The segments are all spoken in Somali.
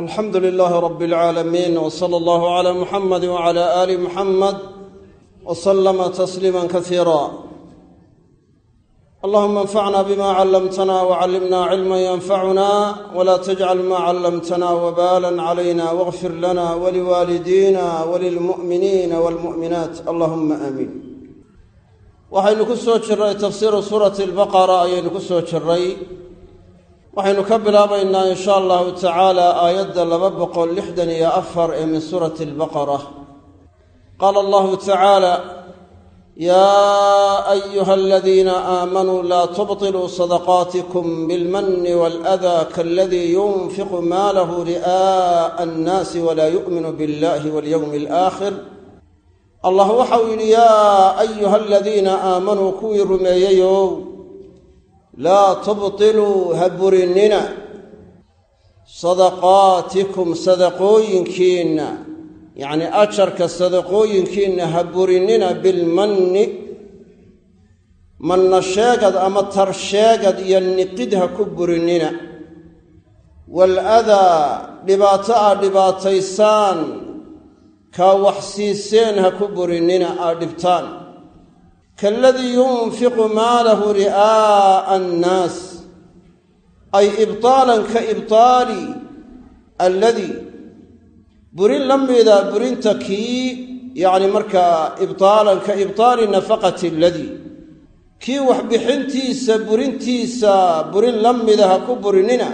alxamdu lilaahi rab اlcaalamiin wsala allahu cla muxamadi wcla ali muxamed wslama tasliima kasiira allahuma anfacna bima callamtana wcallimna cilma yanfacuna wla tajcal ma callamtana wbaala calayna wاgfir lana wliwaalidina walilmu'miniina wlmu'minaat allahuma aamiin waxaynu ku soo jirray tafsiiru suurati lbaqara ayaynu ku soo jirray waxaynu ka bilaabaynaa in sha allahu tacaala aayadda laba boqol lixdan iyo afar ee min suurati albaqara qaala allahu tacaala yaa ayuha aladiina aamanuu laa tubطiluu sadaqaatikum bilmanni waaladaa kaaladii yunfiqu maalahu ri'aa'a annaasi walaa yu'minu biاllahi walyowmi alaakhir allah waxa uu yidhi yaa ayuha aladiina aamanuu kuwii rumeeyeyow laa tubtiluu ha burinina sadaqaatikum sadaqooyinkiinna. Yacnii ajarka sadaqooyinkiinna ha burinina bilmanni manna sheegad ama tarsheegad iyo niqid ha ku burinina. Waaladaa dhibaato aad dhibaataysaan kaa wax siiseen ha ku burinina aad dhibtaan kaaladii yunfiqu maalahu ri'aa'a annaas ay ibtaalan ka ibtaali alladii burin la mida burinta kii yacni markaa ibtaalan ka ibtaali nafaqati aladii kii waxbixintiisa burintiisa burin la mida ha ku burinina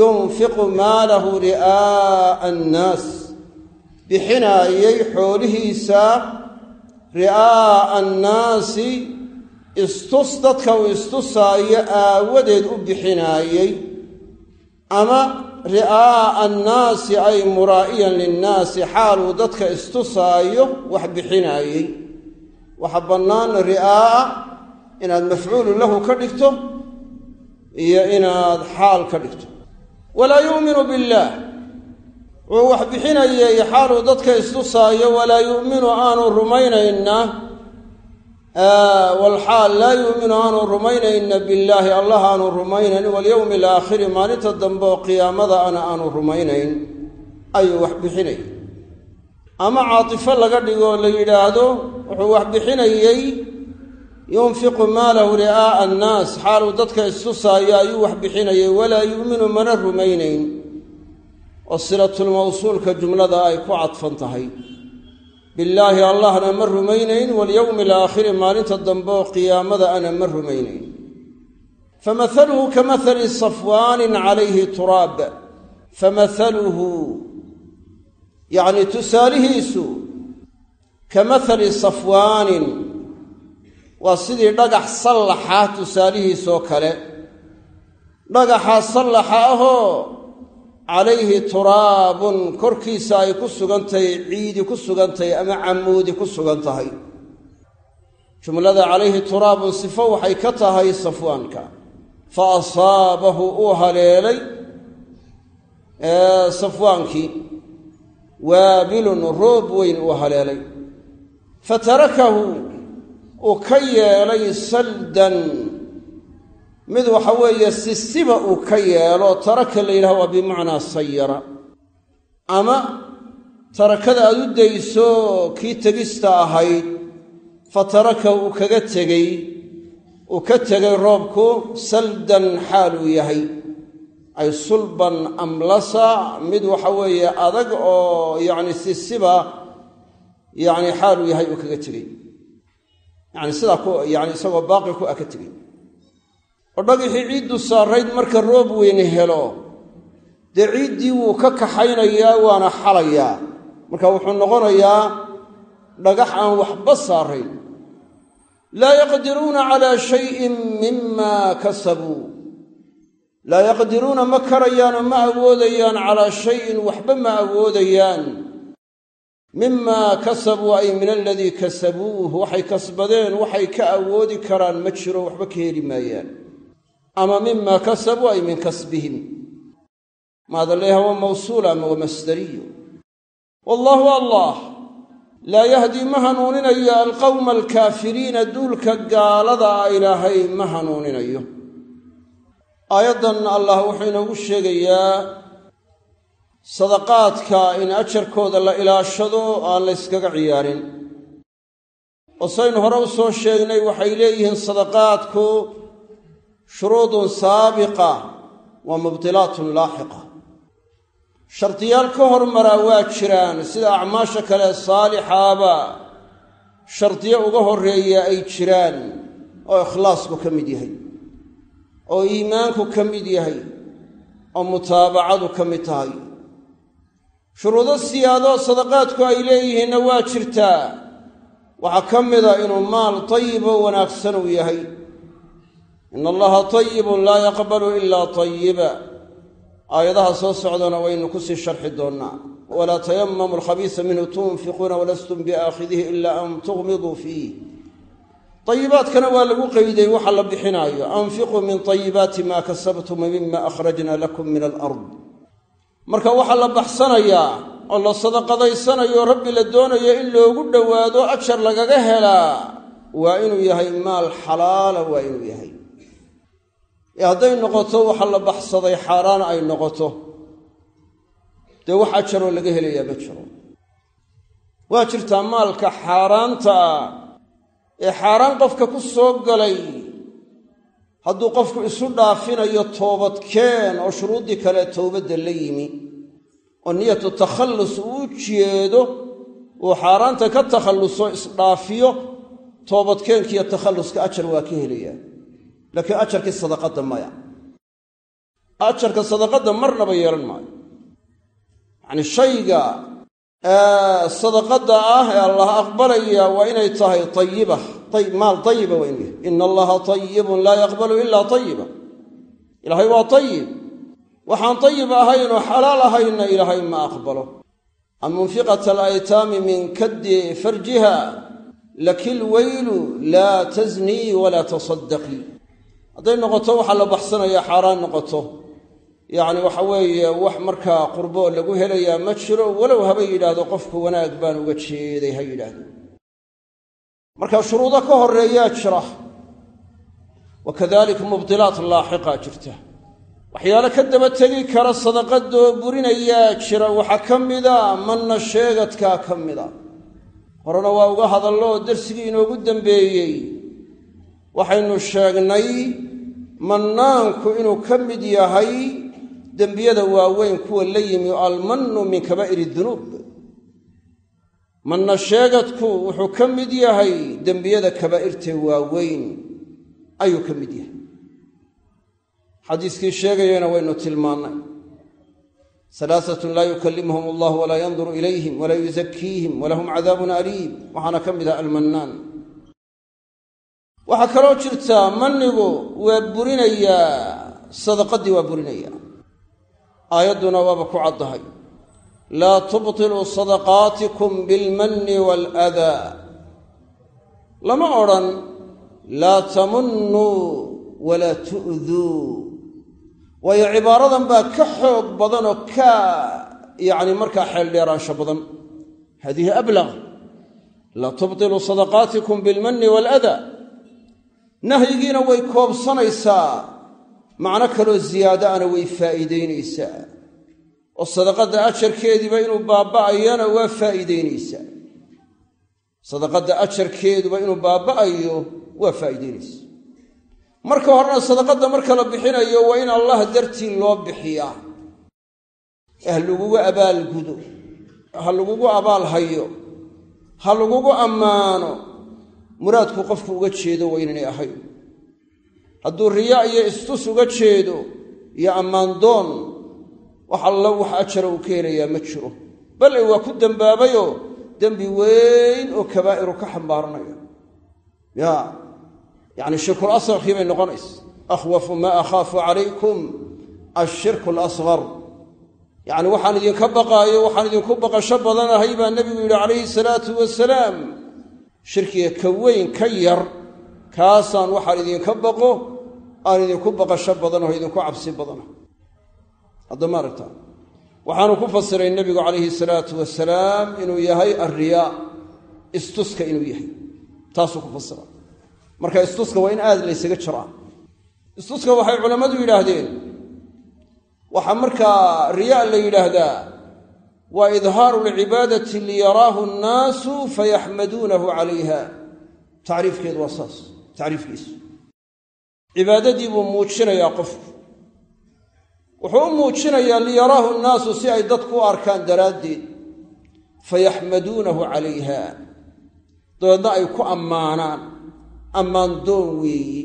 yunfiqu maalahu ri'aa'a annaas bixinaayay xoolihiisa ri'aa'a annaasi istus dadka uu istusaayo aawadeed u bixinaayey ama ri'aa'a annaasi ay muraa'iyan linnaasi xaaluu dadka istusaayo wax bixinaayey. Waxa bannaan ri'aa'a inaad mafcuulu lahu ka dhigto iyo inaad xaal ka dhigto. Walaa yu'minu billaah wuxuu wax bixinayay xaaluu dadka istusaayo walaa yu'minu aanu rumaynayna. Walxaal laa yu'minu aanu rumaynayna billaahi allah aanu rumaynayn. Walyowmi alaakhiri maalinta dambe oo qiyaamada ana aanu rumaynayn. Ayuu wax bixinayay. Ama caatifo laga dhigoo la yidhaahdo wuxuu wax bixinayey yunfiqu maalahu ri'aa'a annaas xaaluu dadka istusaayo ayuu wax bixinayay. Walaa yu'minu mana rumaynayn oo silatulmawsuulka jumlada ay ku cadfan tahay. Billaahi allahna ma rumaynayn walyowmi alaakhiri maalinta dambe oo qiyaamada ana ma rumaynayn. Famahaluhu ka mahali safwaanin calayhi turaab. Famahaluhu yacni tusaalihiisu ka mahali safwaanin waa sidii dhagax sallaxa tusaalihiisoo kale. Dhagaxa sallaxa ahoo calayhi turaabun korkiisa ay ku sugan tahay ciidi ku sugan tahay ama camuudi ku sugan tahay. Jumlada calayhi turaabun sifo waxay ka tahay safwaanka. Fa asaabahu uu haleelay safwaankii. Waabilun roob weyn uu haleelay. Fa tarakahu uu ka yeelay saldan mid waxa weeye sisiba uu ka yeelo taraka la yidhaha waa bimacnaa sayara. Ama tarakada aad u dayso kii tegista ahayd fa taraka uu kaga tegey uu ka tegay roobku saldan xaal yahay. Ay sulban amlasa mid waxa weeye adag oo yacni sisiba yacni xaal uu yahay uu kaga tegey. Yacni sidaa ku yani isagoo baaqi ku a ka tegey oo dhagixii ciiddu saarayd marka roob weyne helo dee ciiddii wuu ka kaxaynayaa waana xalayaa. Marka wuxuu noqonayaa dhagax aan waxba saarayn laa yaqdiruuna calaa shayin mima kasabuu laa yaqdiruuna ma karayaanoo ma awoodayaan calaa shayin waxba ma awoodayaan. Mimaa kasabuu ay min aladii kasabuuh waxay kasbadeen waxay ka awoodi karaan ma jiro waxba ka heli maayaan ama mima kasabuu ay min kasbihim. Maada leeyaha waa mawsuula ama waa masdariyo wallaahu allah. Laa yahdii ma hanuuninayo alqowma alkaafiriina duulka gaalada a ilaahay ma hanuuninayo. Aayaddan allah wuxuu inoogu sheegayaa sadaqaadka in ajarkooda la ilaashado aan la yskaga ciyaarin. Oo saynu hore u soo sheegnay waxay leeyihiin sadaqaadku shuruudun saabiqa wa mubdilaatun laaxiqa. Shardiyaal ka hormaraa waa jiraan sida acmaasha kale saalixaaba shardiyo uga horreeya ay jiraan oo ikhlaasku ka mid yahay oo iimaanku ka mid yahay oo mutaabacadu ka mid tahay. Shuruudo siyaadoo sadaqaadku ay leeyihiinna waa jirtaa. Waxaa ka mida inuu maal wanaagsan uu yahay ina allaha tayibun laa yaqbalu ilaa tayiba aayadaha soo socdana waynu ku sii sharxi doonnaa. Walaa tayamamu alkhabiisa minhu tunfiquuna walastum biaakhidihi ila an tughmiduu fiih tayibaadkana waa lagu qeyday waxa la bixinaayo. Anfiquu min tayibaati maa kasabtum mima akhrajna lakum min alard. Marka waxaa la baxsanayaa oo la sadaqadaysanayo rabbi la doonayo in loogu dhowaado ajar lagaga helaa waa inuu yahay maal xalaala waa inuu yahay ee hadday noqoto waxa la baxsaday xaaraan ay noqoto. Dee wax ajaroo laga helayaa ma jiro. Waa jirtaa maalka xaaraanta ee xaaraan qofka ku soo galay. Hadduu qofku isu dhaafinayo toobadkeen oo shuruuddii kale towbadda la yimi oo niyatu takhallus uu jeedo uu xaaraanta ka takhalluso isdhaafiyo toobadkeenkiiyo takhalluska ajar waa ka helayaa laakiin ajarkii sadaqadda maya. Ajarka sadaqadda marnaba yeelan maayo. Yacnii shayga sadaqadda ah ee allah aqbalaya waa inay tahay tayiba maal tayiba waa inuu yahay ina allaha tayibun laa yaqbalu ilaa tayiba ilaahay waa tayib waxaan tayib ahaynoo xalaal ahayna ilaahay ma aqbalo. An munfiqata alaytaami min kaddi farjiha lakil weylu laa tasnii walaa tasaddaqii hadday noqoto waxaa la baxsanaya xaaraan noqoto. Yacni waxa weeye wax markaa qurbo lagu helayaa ma jiro walow haba yidhaahdo qofku wanaag baan uga jeeday ha yidhaahdo. Marka shuruudo ka horreeyaa jira wa kadalika mubdilaat laaxiqaa jirta. Waxyaale ka daba tegi kara sadaqadoo burinayaa jira waxaa ka mida manna sheegadkaa ka mida. Horena waa uga hadallo oo darsigii inoogu dambeeyey waxaynu sheegnay mannaanku inuu ka mid yahay dembiyada waaweyn kuwa la yimi almannu min kabaa'iri dunuub. Manna sheegadku wuxuu ka mid yahay dembiyada kabaa'irtee waaweyn ayuu ka mid yahay. Xadiiskii sheegayana waynu tilmaannay. Salaasatun laa yukallimuhum allah walaa yanduru ilayhim walaa yuzakiihim walahum cadaabun aliim. Waxaana ka mid ah waxaa kaloo jirtaa mannigu waa burinayaa sadaqaddii waa burinayaa aayadduna waaba ku caddahay. Laa tubtiluu sadaqaatikum bilmanni waaladaa lama odhan laa tamunnuu walaa tu'duu waayo cibaaradan baa ka xoog badan oo ka yacni markaa xeeldheeraansho badan. Hadihi ablaq laa tubtiluu sadaqaatikum bilmanni waaladaa nahyigiina way koobsanaysaa. Macno kaloo ziyaado ana way faa'iidaynaysaa. Oo sadaqadda ajarkeediiba inuu baaba'ayana waa faa'iidaynaysaa. Sadaqadda ajarkeeduba inuu baaba'ayo waa faa'iidaynaysaa. Marka horena sadaqadda marka la bixinayo waa in allah dartii loo bixiyaa. Ha lagugu abaalgudo. Ha lagugu abaal hayo. Ha lagugu ammaano muraadku qofku uga jeedo waa inaynay ahayn. Hadduu riyaa iyo istus uga jeedo iyo ammaandoon wax alla wax ajara uu ka helayaa ma jiro. Bale waa ku dembaabayoo dembi weyn oo kabaa'iru ka xambaaranaya ya yacni shirkul asqarkii bay noqonaysa. Akhwafu maa akhaafu calaykum ashirku alasqar yacni waxaan idinka baqaayo waxaan idinku baqasho badanahay baa nebigu yidhi calayhi salaatu wasalaam shirkiga ka weyn ka yar kaasaan waxaan idinka baqo aan idinku baqasho badanaho idinku cabsi badana hadda ma aragta. Waxaanu ku fasiray nebigu calayhi salaatu wasalaam inuu yahay alriyaa istuska inuu yahay. Taasuu ku fasira marka istuska waa in aad laysaga jiraa istuska waxay culammadu yidhaahdeen waxaa markaa riyaa la yidhaahdaa waa idhaaru lcibaadati liyaraahu nnaasu fayaxmaduunahu calayha tacriifkeedu waa saas. Tacriifkiisu cibaadadii buu muujinayaa qofku. Wuxuu u muujinayaa liyaraahu nnaasu si ay dadku u arkaan daraaddeed. Fayaxmaduunahu calayha dabeedna ay ku ammaanaan. Ammaan doon weeyi.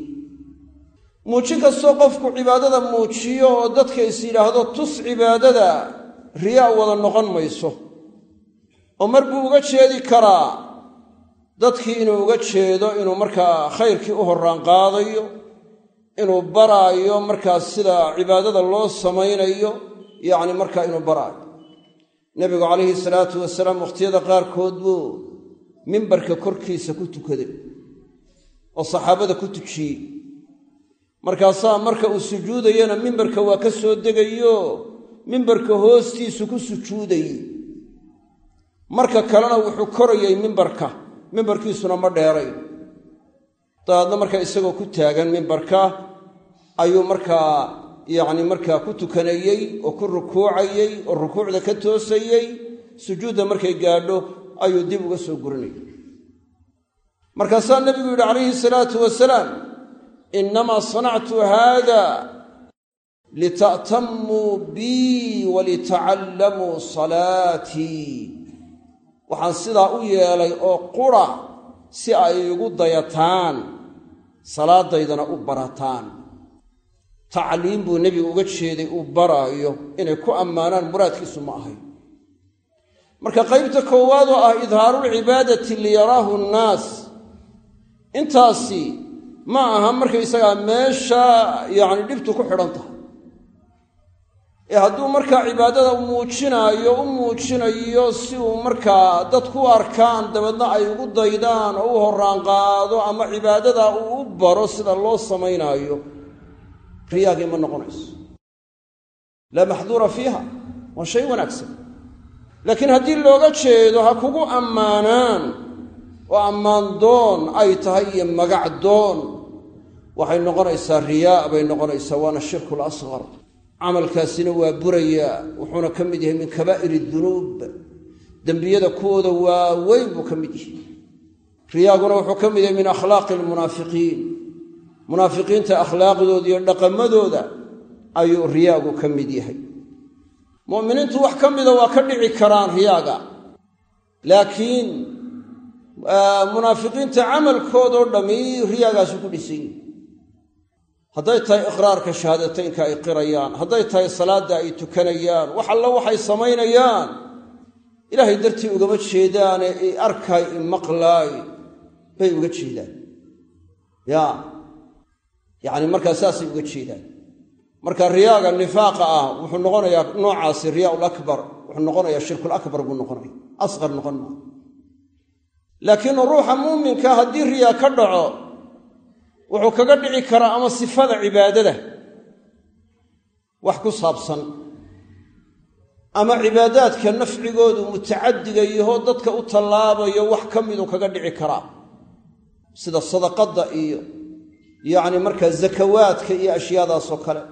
Muujin kastoo qofku cibaadada muujiyo oo dadka is yidhaahdo tus cibaadada riyaa wada noqon mayso. oo mar buu uga jeedi karaa. Dadkii inuu uga jeedo inuu markaa khayrkii u horraan qaadayo inuu baraayo markaas sida cibaadada loo samaynayo yacni markaa inuu baraayo. Nebigu calayhi salaatu wasalaam wakhtiyada qaarkood buu mimbarka korkiisa ku tukaday oo saxaabada ku tujiyey. Markaasaa marka uu sujuudayana mimbarka waa ka soo degayo mimbarka hoostiisu ku sujuudayey marka kalena wuxuu korayay mimbarka mimbarkiisuna ma dheerayn dabeedna markaa isagoo ku taagan mimbarka ayuu markaa yacni markaa ku tukanayey oo ku rukuucayey oo rukuucda ka toosayey sujuudda markay gaadho ayuu dib uga soo gurinayay markaasaa nebigu yidhi calayhi salaatu wasalaam innamaa sanactu haada lita'tammuu bii walitacallamuu salaatii waxaan sidaa u yeelay oo qura si ay igu dayataan salaadaydana u barataan. tacliim buu nebigu uga jeeday uu baraayo inay ku ammaanaan muraadkiisu ma ahay. marka qaybta koowaad oo ah idhaarulcibaadati liyaraahu nnaas intaasi ma aha markaysagaa meesha yacni dhibtu ku xidhan tahay ee hadduu markaa cibaadada muujinaayo u muujinayo si uu markaa dadku arkaan dabeedna ay ugu daydaan oo u horraan qaado ama cibaadada uu u baro sida loo samaynaayo riyaagii ma noqonayso. Laa maxduura fiiha waa shay wanaagsan. Laakiin haddii looga jeedo ha kugu ammaanaan oo ammaan doon ay tahay iyo magac doon waxay noqonaysaa riyaa bay noqonaysaa waana shirku lasqar camalkaasina waa burayaa wuxuuna ka mid yahay min kabaa'ir dunuub. Dembiyada kuwooda waaweyn buu ka mid yahay. Riyaaguna wuxuu ka mid yahay min akhlaaqi almunaafiqiin. Munaafiqiinta akhlaaqdooda iyo dhaqamadooda ayuu riyaagu ka mid yahay. Mu'miniintu wax ka mida waa ka dhici karaan riyaaga. Laakiin munaafiqiinta camalkoodoo dhammi riyaagaasu ku dhisan yihi hadday tahay iqraarka shahaadateynka ay qirayaan hadday tahay salaadda ay tukanayaan wax alla waxay samaynayaan. Ilaahay dartii ugama jeedaane i arkaay i maqlaay bay uga jeedaan. Ya yacni markaa saasay uga jeedaan. Marka riyaaga nifaaqa ah wuxuu noqonayaa noocaasi riyaa lakbar wuxuu noqonayaa shirkul akbar buu noqonaya. Asqar noqon maa laakiin ruuxa muuminka haddii riyaa ka dhaco wuxuu kaga dhici karaa ama sifada cibaadada wax ku saabsan. Ama cibaadaadka nafcigoodu mutacadiga yaho dadka u tallaabayo wax ka miduu kaga dhici karaa. Sida sadaqadda iyo yacni markaa zakawaadka iyo ashyaadaasoo kale.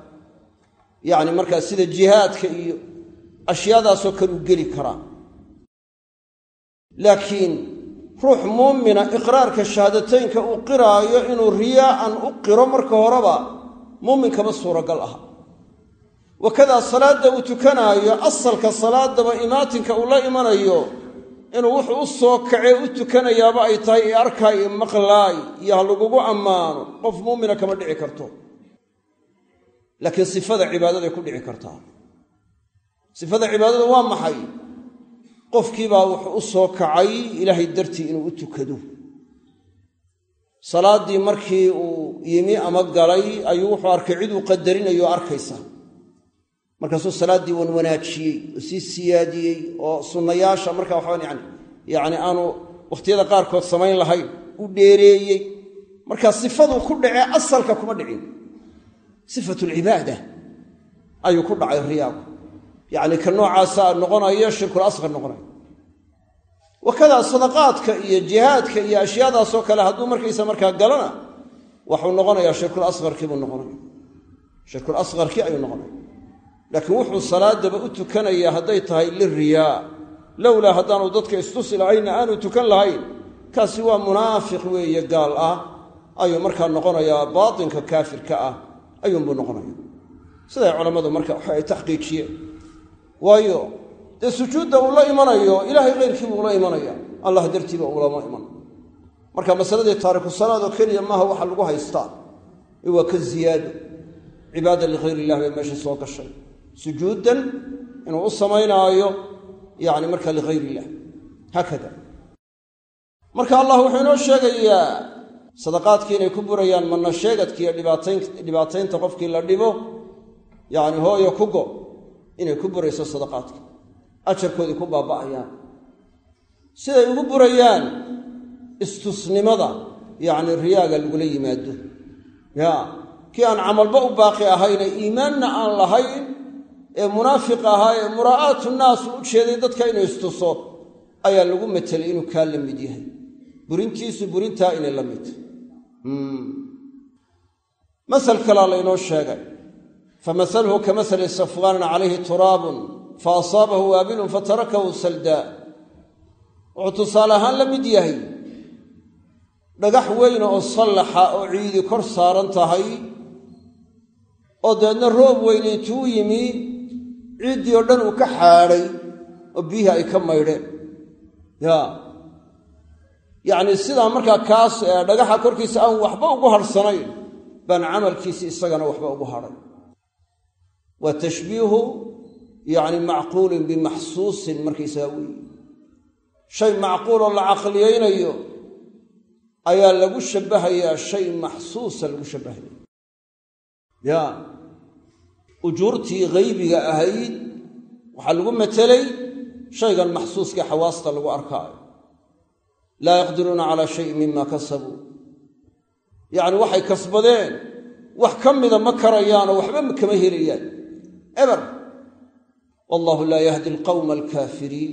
Yacni markaa sida jihaadka iyo ashyaadaasoo kale u geli karaa. Laakiin ruux muumina iqraarka shahaadateynka uu qiraayo inuu riyaa'an u qiro marka horeba muuminkama suuragal aha. Wakadaa salaadda uu tukanaayo asalka salaadaba imaatinka uu la imanayo inuu wuxuu u soo kacee u tukanayaaba ay tahay i arkaay i maqlaay iyo ha lagugu ammaano qof muumina kama dhici karto. Laakiin sifada cibaadaday ku dhici kartaa. Sifada cibaadada waa maxay qofkiibaa wuxuu u soo kacay ilaahay dartii inuu u tukado. Salaaddii markii uu yimi ama galay ayuu wuxuu arkay ciduu qadarinayo o arkaysa. Markaasuu salaaddii wan wanaajiyey oo sii siyaadiyey oo sunnayaasha marka waxaan yani yacni aanu wakhtiyada qaarkood samayn lahayn u dheereeyey. Marka sifaduu ku dhacee asalka kuma dhicin. Sifatulcibaada ayuu ku dhacay riyaagu yacni ka noocaasa noqonaya shirkul asqar noqonaya wakadaa sadaqaadka iyo jihaadka iyo ashyaadaasoo kale hadduu markaysa markaa galana waxuu noqonayaa shirkul asqarkii buu noqonaya shirkul asqarkii ayuu noqonaya laakiin wuxuu salaadaba u tukanayaa hadday tahay liriyaa lowlaa haddaanu dadka istusi lahaynna aanu tukan lahayn kaasi waa munaafiq weeye gaal ah. Ayuu markaa noqonayaa baatinka kaafirka ah ayuunbuu noqonaya siday culammadu marka waxa taxqiijiyeen waayo dee sujuudda uu la imanayo ilaahay keyrkiibuu ula imanaya allah dartiiba ulama iman. Marka masaladii taariku salaad oo keliya maaha waxa lagu haystaa. Waa ka ziyaado. Cibaada likhayr illah bay meesha soo gashay. Sujuuddan inuu u samaynaayo yani marka likhayr illah haakada. Marka allah wuxuu inoo sheegayaa sadaqaadkii inay ku burayaan manna sheegadkiiyo dhibaataynta qofkii la dhibo yacni hooyo ku go inay ku burayso sadaqaadka. Ajarkoodii ku baaba'ayaan. Siday ugu burayaan istusnimada yacni riyaaga lagula yimaado. Ya kii aan camalba u baaqi ahayne iimaanna aan lahayn ee munaafiq ahaa ee muraa'aatu naas u jeeday dadka inuu istuso ayaa lagu matelay inuu kaa la mid yahay. Burintiisu burintaa inay la mid masal kalaa laynoo sheegay famasaluhu ka masali safwaanin calayhi turaabun fa asaabahu waabilun fatarakahu saldaa wuxuu tusaale ahaan la mid yahay dhagax weyna oo sallaxa oo ciidi kor saaran tahay oo dabeedna roob weyne intuu yimi ciiddii oo dhan uu ka xaadhay oo biyihii ay ka maydheen ya yacni sidaa markaa kaas dhagaxa korkiisa aan waxba ugu hadhsanayn baan camalkiisi isagana waxba ugu hadhay waa tashbiihu yacni macquulin bimaxsuusin markaysaga weyi shay macquuloo la caqliyaynayo ayaa lagu shabbahayaa shay maxsuusa lagu shabbahaya ya ujuurtii haybiga ahayd waxaa lagu matelay shaygan maxsuuskii xawaasta lagu arkaayo. Laa yaqdiruuna calaa shayin mima kasabuu. Yacni waxay kasbadeen wax ka mida ma karayaanoo waxba kama helayaan eber wallahu laa yahdi alqawma alkaafiriin.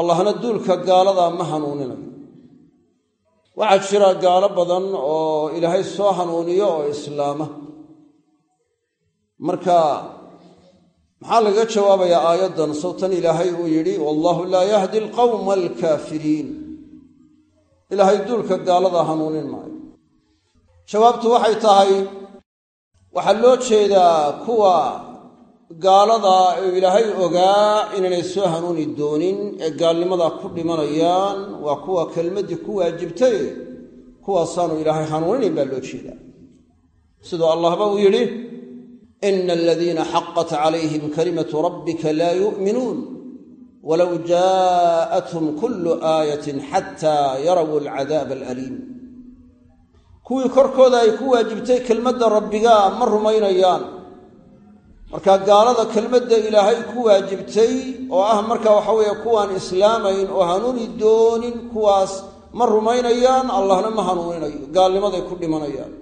Allahna duulka gaaladaa ma hanuuninayo waxaa jira gaalo badan oo ilaahay soo hanuuniyo oo islaama. Marka maxaa lagaga jawaabayaa aayaddan? Sawtan ilaahay uu yidhi wallahu laa yahdi alqawma alkaafiriin. Ilaahay duulka gaaladaa hanuunin maayo. Jawaabtu waxay tahay waxaa loo jeedaa kuwa gaalada uu ilaahay ogaa inaanay soo hanuuni doonin ee gaalnimadaa ku dhimanayaan waa kuwa kelmaddii ku waajibtay kuwaasaanu ilaahay hanuuninayn baa loo jeedaa siduu allahba uu yidhi ina aladiina xaqat calayhim kalimatu rabbika laa yu'minuun walow jaa'athum kullu aayatin xataa yarawu alcadaaba alaliim kuwii korkooda ay ku waajibtay kelmadda rabbigaa ma rumaynayaan. Marka gaalada kelmadda ilaahay ku waajibtay oo ah marka waxa weeye kuwaan islaamayn oo hanuuni doonin kuwaas ma rumaynayaan allahna ma hanuuninayo gaalnimaday ku dhimanayaan.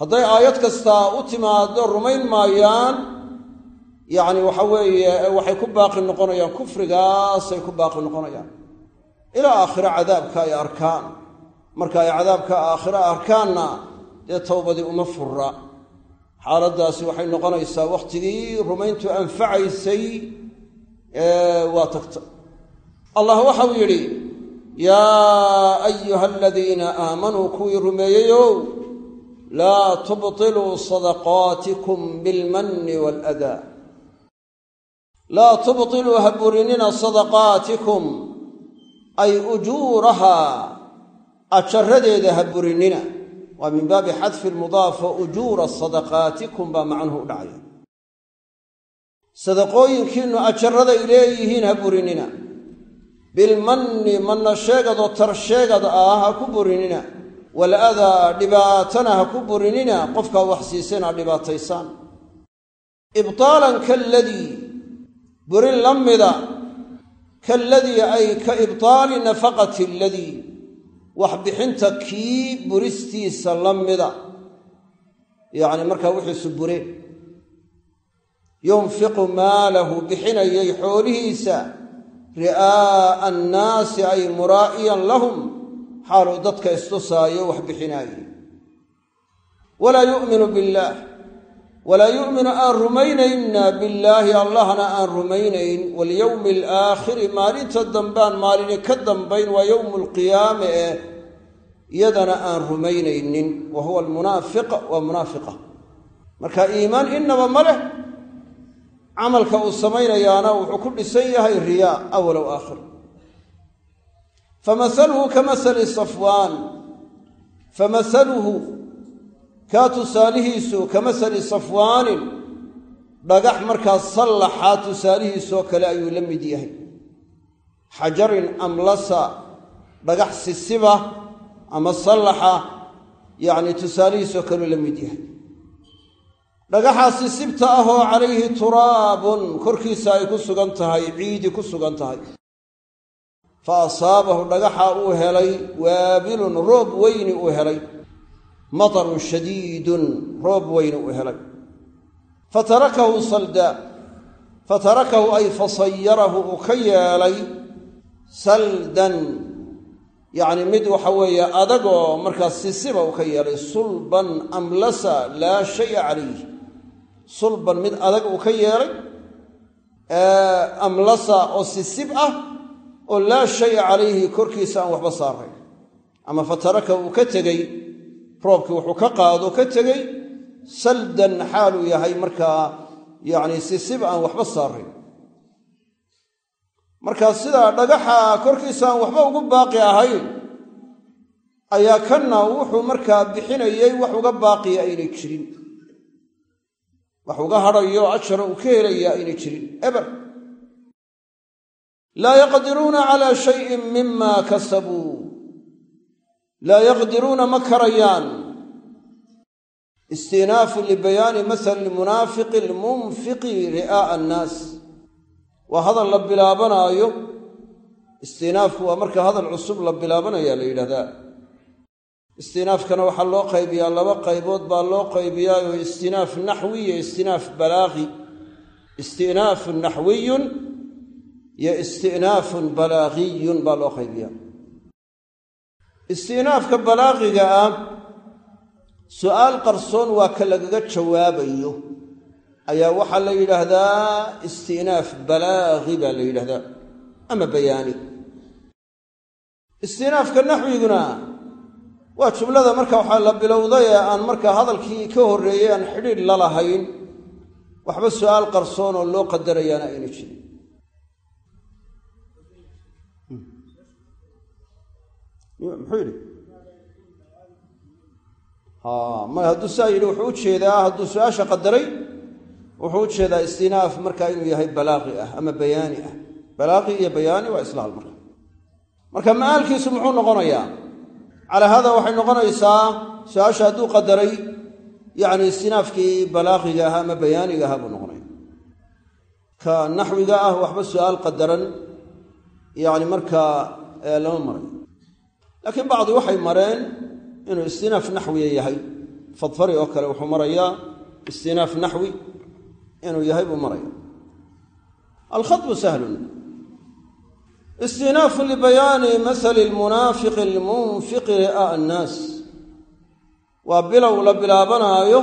Hadday aayad kastaa u timaado rumayn maayaan yacni waxa weeye waxay ku baaqi noqonayaan kufrigaasay ku baaqi noqonayaan. Ilaa aakhiro cadaabka ay arkaan marka ay cadaabka aakhiro arkaanna dee towbadii uma fura xaaladdaasi waxay noqonaysaa wakhtigii rumayntu anfacaysay waa tagta. Allah waxau yidhi yaa ayuha aladiina aamanuu kuwii rumeeyeyow laa tubtiluu sadaqaatikum bilmanni waaladaa laa tubtiluu ha burinina sadaqaatikum ay ujuurahaa ajaradeeda ha burinina. Waa min baabi xadfi lmudaafa ujuura sadaqaatikum baa macnuhu u dhacaya. Sadaqooyinkiinnu ajaraday leeyihiin ha burinina. Bilmanni manna sheegadoo tarsheegad ah ha ku burinina. Waladaa dhibaatana ha ku burinina. Qofkaa wax siiseen ha dhibaataysaan. Ibtaalan kaaladii burin la mida kaaladii ay ka ibtaali nafaqati aladii wax bixinta kii buristiisa la mida. Yacni markaa wixiisu bureen yunfiqu maalahu bixinayay xoolihiisa. Ri'aa'a annaasi ay muraa'iyan lahum. Xaaluu dadka istusaayo wax bixinaayey walaa yu'minu billaah walaa yu'minu aan rumaynayna billaahi allahna aan rumaynayn walyowmi alaakhiri maalinta dambaan maalini ka dambayn waa yowmu alqiyaame eh iyadana aan rumaynaynin. Wa huwa almunaafiq waa munaafiqa. Marka iimaan inaba ma leh camalka uu samaynayaana wuxuu ku dhisan yahay riyaa awalow aakhir. Famahaluhu kamasali safwaan famahaluhu kaa tusaalihiisu kamasali safwaanin dhagax markaas sallaxa tusaalihiisoo kale ayuu la mid yahay. Xajarin amlasa dhagax sisiba ama sallaxa yacni tusaalihiisoo kaleu la mid yahay. Dhagaxaasi sibta ahoo calayhi turaabun korkiisa ay ku sugan tahay ciidi ku sugan tahay. Fa asaabahu dhagaxa uu helay waabilun roob weyni uu helay matarun shadiidun roob weyni uu helay. Fatarakahu salda fatarakahu ay fasayarahu uu ka yeelay saldan. Yacni mid waxa weeye adagoo markaas sisiba uu ka yeelay sulban amlasa laa shaya calayh sulban mid adag uu ka yeelay amlasa oo sisib ah oo laa shaya calayhi korkiisa aan waxba saarayn ama fataraka uu ka tegey roobkii wuxuu ka qaado ka tegey saldan xaaluu yahay markaa yacni sisib aan waxba saarayn markaa sidaa dhagaxa korkiisa aan waxba ugu baaqi ahayn ayaa kanna wuxuu markaa bixinayey wax uga baaqiya aynay jirin. Wax uga hadhayo ajara uu ka helaya aynay jirin eber. Laa yaqdiruuna calaa shayin mima kasabuu laa yaqdiruuna ma karayaan. Istinaafu libayaani masali lmunaafiqi almunfiqi ri'aa'a annaas. Waa hadal la bilaabanaayo istinaafku waa marka hadal cusub la bilaabanaya la yidhahdaa. Istinaafkana waxaa loo qaybiyaa laba qaybood baa loo qaybiyaayo istinaaf naxwi iyo istinaaf balaaqi istinaafun naxwiyun iyo istinaafun balaaqiyun baa loo qaybiyaa istinaafka balaaqiga ah su'aal qarsoon waa ka lagaga jawaabayo. Ayaa waxaa la yidhaahdaa istinaaf balaaqi baa la yidhahdaa ama bayaani. Istinaafka naxwiguna waa jumlada marka waxaa la bilowday ee aan markaa hadalkii ka horreeyey aan xidhiidh la lahayn waxba su'aal qarsoon oo loo qadarayaana ayna jirin muxuu yidhi? May hadduu saa yidhi wuxuu u hadduu su'aasha qadaray wuxuu u istinaaf marka inuu yahay balaaqi ah ama bayaani ah. Balaaqi iyo bayaani waa isla hal marka. Marka ma'aalkiisu muxuu noqonayaa? Calaa haada waxay noqonaysaa su'aasha hadduu qadaray yacni istinaafkii balaaqiga ah ama bayaaniga aha buu noqonaya ka naxwiga ah waxba su'aal qadaran yacni markaa lama marayo laakiin bacdi waxay mareen inuu istinaaf naxwiya yahay. Fadfari oo kale wuxuu marayaa istinaaf naxwi inuu yahay buu maraya alkhaطbu sahlun. Istinaafu libayaani masali lmunaafiqi almunfiqi ri'aa'a annaas. Waa bilow la bilaabanaayo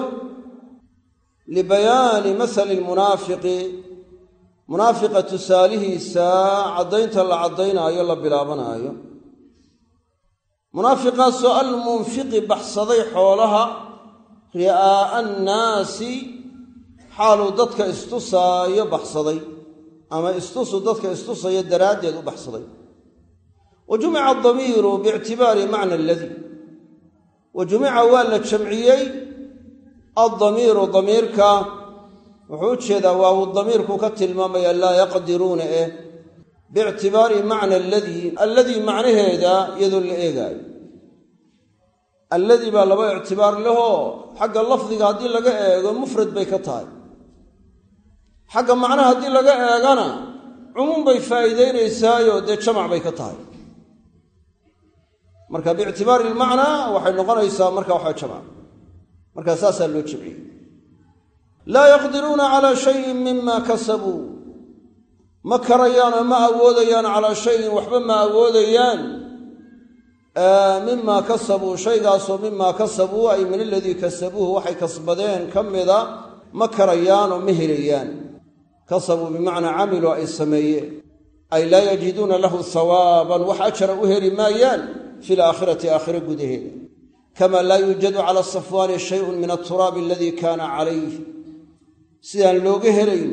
libayaani masali lmunaafiqi munaafiqa tusaalihiisa caddaynta la caddaynaayo la bilaabanaayo munaafiqaasoo almunfiqi baxsaday xoolaha ri'aa'a annaasi xaaluu dadka istusaayo baxsaday ama istusu dadka istusaya daraaddeed u baxsaday. Wa jumica adamiiru biictibaari macna aladii wa jumica waa la jamciyey addamiiru damiirka. Wuxuu u jeedaa waawu damiirku ka tilmaamaya laa yaqdiruuna eh biictibaari macna aladii alladii macnaheeda iyadoo la eegaayo alladii baa laba ictibaar lehoo xagga lafdiga haddii laga eego mufrad bay ka tahay xagga macnaha haddii laga eegana cumuum bay faa'iidaynaysaayo dee jamac bay ka tahay marka biictibaari ilmacnaa waxay noqonaysaa marka waxaa jamac marka saasaa loo jebciyey laa yaqdiruuna calaa shayin mima kasabuu ma karayaanoo ma awoodayaan calaa shayin waxba ma awoodayaan. Mima kasabuu shaygaasoo mimaa kasabuu ay min aladii kasabuuhu waxay kasbadeen ka mida ma karayaan oo ma helayaan. Kasabuu bimacnaa camiluu ay sameeyeen. Ay laa yajiduuna lahu hawaaban wax ajara u heli maayaan fi laakhirati aakhire gudaheeda kama laa yuujadu cala safwaani shayun min alturaabi aladii kaana calayh sidaan looga helayn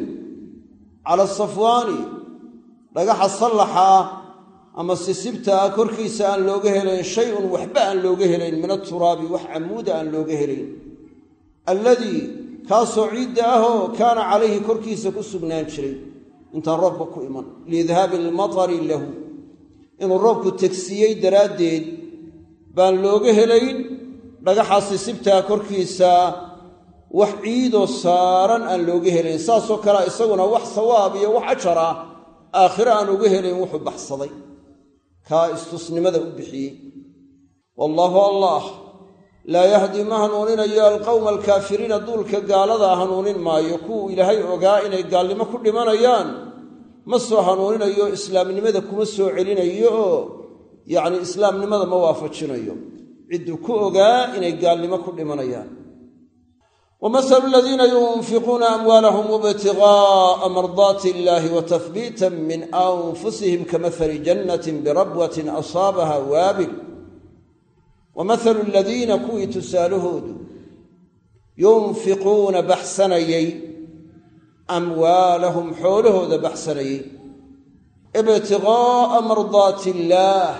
cala safwaani dhagaxa sallaxa ah ama sisibta ah korkiisa aan looga helayn shay-un waxba aan looga helayn min aturaabi wax camuuda aan looga helayn. Alladii kaasoo ciidda ahoo kaana calayhi korkiisa ku sugnaan jiray. Intaan roobka ku iman. Liidhaabi almatari lahu. Inuu roobku tegsiiyey daraaddeed baan looga helayn dhagaxa sisibtaa korkiisa wax ciidoo saaran aan looga helayn saasoo kalea isaguna wax sawaab iyo wax ajar ah aakhire aan uga helayn wuxuu baxsaday. Kaa istusnimada u bixiyey. Wallaahu allah laa yahdi ma hanuuninayo alqowma alkaafiriina duulka gaalada hanuunin maayo. Kuwuu ilaahay ogaa inay gaalnimo ku dhimanayaan? Ma soo hanuuninayo islaamnimada kuma soo celinayo? Oo yacni islaamnimada ma waafajinayo. Cidduu ku ogaa inay gaalnimo ku dhimanayaan wamasalu aladiina yunfiquuna amwaalahum ibtigaaa mardaati illahi wa tahbiitan min anfusihim kamahali jannatin birabwatin asaabaha waabil wa mahalu aladiina kuwii tusaalahoodu yunfiquuna baxsanayey amwaalahum xoolahooda baxsanayey ibtiqaa'a mardaati illaah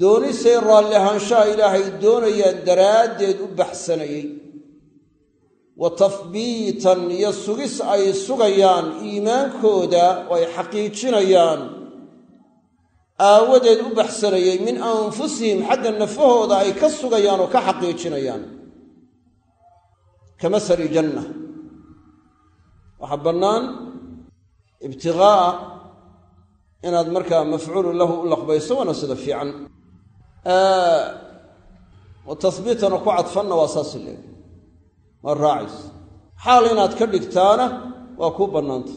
doonisay raalli ahaanshaha ilaahay doonayaan daraaddeed u baxsanayey wa tahbiitan iyo sugis ay sugayaan iimaankooda oo ay xaqiijinayaan. Aawadeed u baxsanayey min anfusihim xagga nafahooda ay ka sugayaan oo ka xaqiijinayaan. Ka masali janna waxaa bannaan ibtiqaa'a inaad markaa mafcuulu lahu u laqbayso waana sida fiican. Wa tahbiitana ku cadfanna waa saasi leeg waa raacaysa xaal inaad ka dhigtaana waa kuu bannaanta.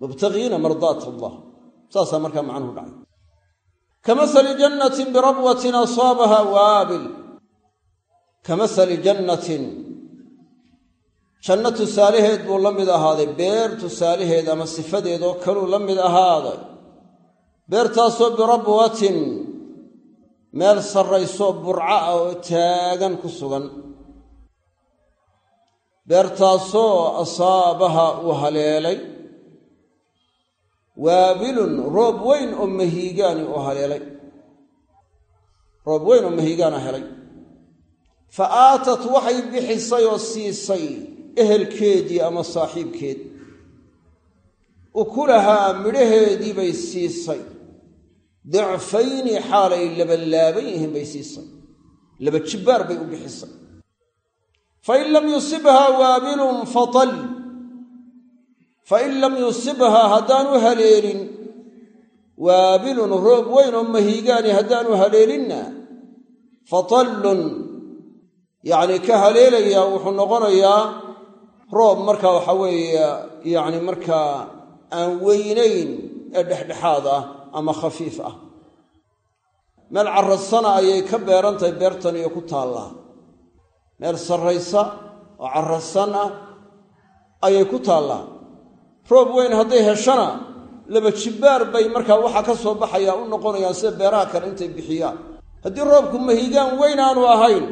Mubtagiina mardaat allah. Saasaa markaa macnuhu dhacay. Ka masali jannatin birabwatin asaabaha waabil. Ka masali jannatin. Janno tusaalaheed buu la mid ahaaday. Beer tusaalaheed ama sifadeed oo kaluu la mid ahaaday. Beertaasoo birabwatin. Meel sarraysoo burca ah oo taagan ku sugan beertaasoo asaabaha uu haleelay. Waabilun roob weyn oo mahiigaani uu haleelay. Roob weyn oo mahiigaana helay. Fa aatat waxay bixisay oo siisay ehelkeedii ama saaxiibkeed ukulahaa midhaheedii bay siisay. Dicfayni xaalay labalaaban yihiin bay siisay. Laba jibbaar bay u bixisay fain lam yusibhaa waabilun fatal fain lam yusibhaa haddaanu haleelin waabilun roob weyn oo mahiigaani haddaanu haleelinna fatallun yacni ka haleelayaa wuxuu noqonayaa roob markaa waxa weeye yacni markaa aan weynayn ee dhexdhexaad ah ama khafiif ah meel carasana ayay ka beeran beertan iyo ku taallaa meel sarraysa oo carasan ah ayay ku taallaa roob weyn hadday heshana laba jibbaar bay markaa waxaa ka soo baxayaa u noqonayaan sida beeraha kale intay bixiyaan. Haddii roobku mahigaan weyn aanu ahayn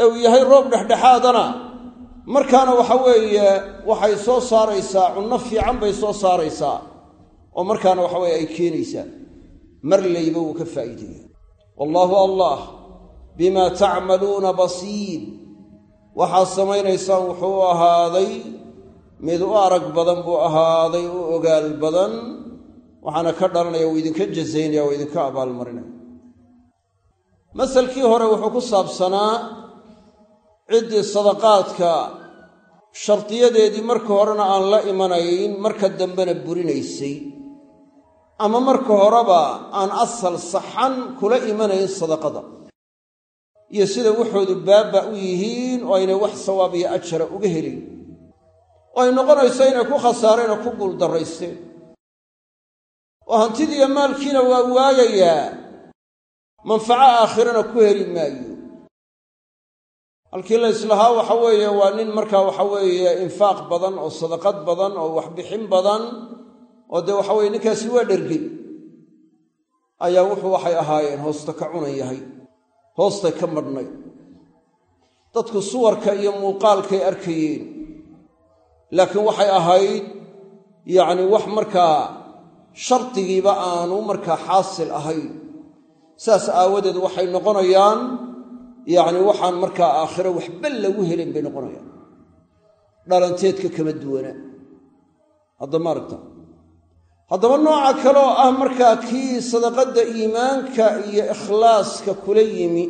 ee uu yahay roob dhexdhexaadana markaana waxa weeye waxay soo saaraysaa cunno fiican bay soo saaraysaa oo markaana waxa weye ay keenaysaa. Mar layba wuu ka faa'iidaya wallaahu allah bimaa tacmaluuna basiir waxaad samaynaysaan wuxuu u ahaaday mid u arag badan buu ahaaday u ogaal badan. Waxaana ka dhalanaya wuu idinka jazaynaya waa idinka abaalmarinaya masalkii hore wuxuu ku saabsanaa ciddii sadaqaadka shardiyadeedii marka horena aan la imanayn marka dambena burinaysay ama marka horeba aan asal saxan kula imanayn sadaqada iyo sida waxoodu baaba u yihiin oo aynay wax sawaab iyo ajara uga helin. Oo ay noqonayso inay ku khasaareen oo ku guuldarraysteen. Oo hantidiiyo maalkiina waa waayayaa manfaco aakhirana ku heli maayo. Halkii la islahaa waxa weeye waa nin markaa waxa weeye infaaq badan oo sadaqad badan oo waxbixin badan oo dee waxa weye ninkaasi waa dhergey ayaa wuxuu waxay ahaayeen hoosta ka cunan yahay hoostay ka madhnay dadku suwarka iyo muuqaalkay arkayeen. Laakiin waxay ahayd yacni wax markaa shardigiiba aanu markaa xaasil ahayn. Saas aawadeed waxay noqonayaan yacni waxaan markaa aakhiro waxba lagu helin bay noqonayaan. Dhalanteedka kama duwana. Haddama aragta haddaba nooca kale oo ah markaa kii sadaqadda iimaanka iyo ikhlaaska kula yimi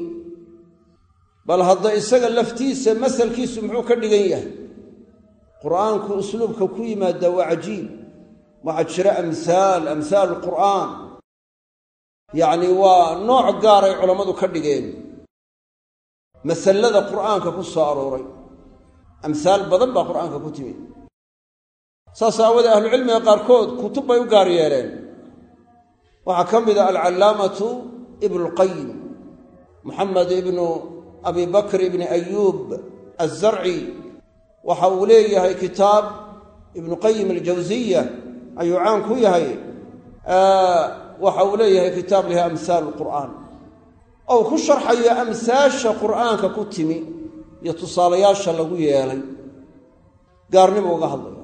bal hadda isaga laftiisa masalkiisu muxuu ka dhigan yahay? Qur'aanku usluubka ku yimaada waa cajiib waxaa jira amhaal amhaal qur'aan. Yacni waa nooc gaaray culammadu ka dhigeen. Masallada qur'aanka ku soo arooray amhaal badan baa qur'aanka ku timi saas aawadee ahlucilmiga qaarkood kutub bay u gaar yeeleen. Waxaa ka mid a alcallaamatu ibnulqayim moxamed ibnu abi bakr ibni ayuub azarci waxa uu leeyahay kitaab ibnu qayim aljawsiya ayuu caan ku yahay. Waxa uu leeyahay kitaab liha amhaal lqur'aan ou ku sharxayo amhaasha qur'aanka ku timi iyo tusaalayaasha lagu yeelay. Gaarnimo uga hadlaya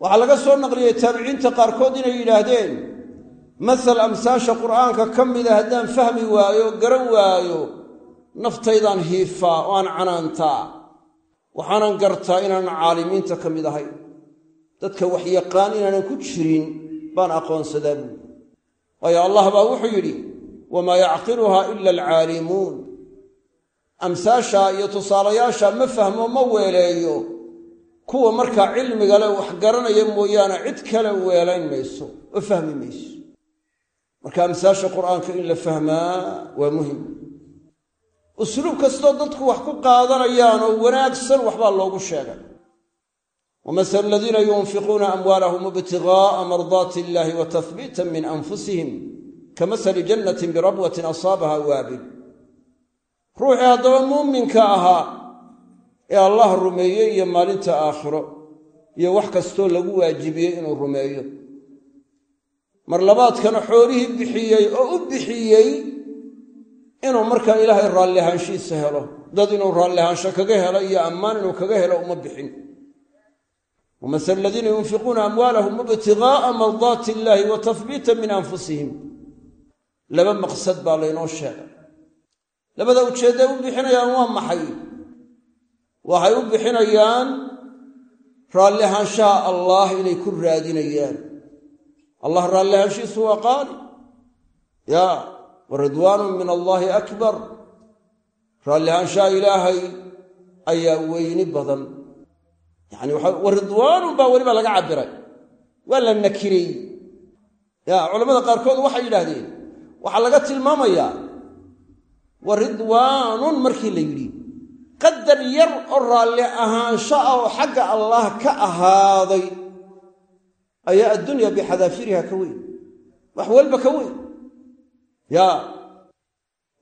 waxaa laga soo naqliyey taabiciinta qaarkood inay yidhaahdeen masal amsaasha qur'aanka ka mida haddaan fahmi waayo garan waayo naftaydaan hiifaa oo aan canaantaa. Waxaanan gartaa inaanan caalimiinta ka mid ahay. Dadka waxyaqaan inaanan ku jirin baan aqoonsadaa buuli waayo allah baa wuxuu yidhi wamaa yacqiluhaa ila alcaalimuun. Amsaasha iyo tusaalayaasha ma fahmo ma weeleeyo kuwa markaa cilmiga le wax garanaya mooyaane cid kale weelayn mayso oo fahmi mayso. Marka amsaasha qur'aanka in la fahmaa waa muhiim usluub kastoo dadku wax ku qaadanayaan oo wanaagsan waxbaa loogu sheegay. Wamasalu aladiina yunfiquuna amwaalahum ibtigaa'a mardaati illahi wa tahbiitan min anfusihim kamasali jannatin birabwatin asaabaha waabil. Ruuxii haddaba muuminka ahaa ee allah rumeeyey iyo maalinta aakhiro iyo wax kastoo lagu waajibiyey inuu rumeeyo. Mar labaadkana xoolihii bixiyey oo u bixiyey inuu markaa ilaahay raallihaanshiisa helo. Dad inuu raallihaansho kaga helo iyo ammaan inuu kaga helo uma bixin. Wamasal aladiina yunfiquuna amwaalahum ibtigaa'a mardaati illaahi wa tahbiitan min anfusihim. Laba maqsad baa laynoo sheegay. Labada ujeedday u bixinayaan waa maxay waxay u bixinayaan raallihaanshaha allaah inay ku raadinayaan. Allah raallihaanshiisu waa qaali. Ya wa ridwaanun min allaahi akbar. Raallihaanshaha ilaahay ayaa weyni badan. Yani wa ridwaanun baa weliba laga cabbiray. Waa la nakirey ya culamada qaarkood waxay yidhaahdeen waxaa laga tilmaamayaa wa ridwaanun markii la yidhi qadar yar oo raalli ahaansho ah oo xagga allaah ka ahaaday ayaa addunya bixadaafiriha ka weyn wax walba ka weyn. Yaa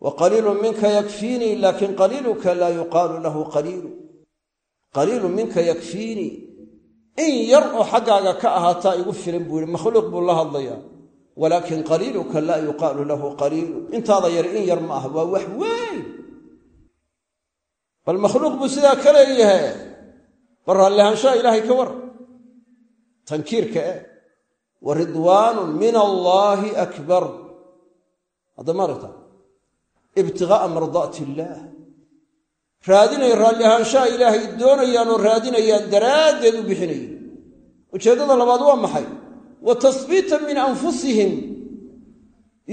wa qaliilun minka yakfiinii laakin qaliiluka laa yuqaalu lahu qaliilu. Qaliilun minka yakfiinii in yar oo xaggaaga ka ahaataa igu filan buu yihi makhluuq buu la hadlayaa. Walaakin qaliiluka laa yuqaalu lahu qaliilu. Intaada yar in yar ma ah waa wax weyn bal makhluuq buu sidaa ka leeyahay bal raallihaanshaha ilaahay ka war. Tankiirka eh. Wa ridwaanun min allaahi akbar. Haddama aragta ibtigaa'a mardaati illaah raadinay raallihaanshaha ilaahay doonayaan oo raadinayaan daraaddeed u bixinayay ujeeddada labaad waa maxay? Wa tasbiitan min anfusihim.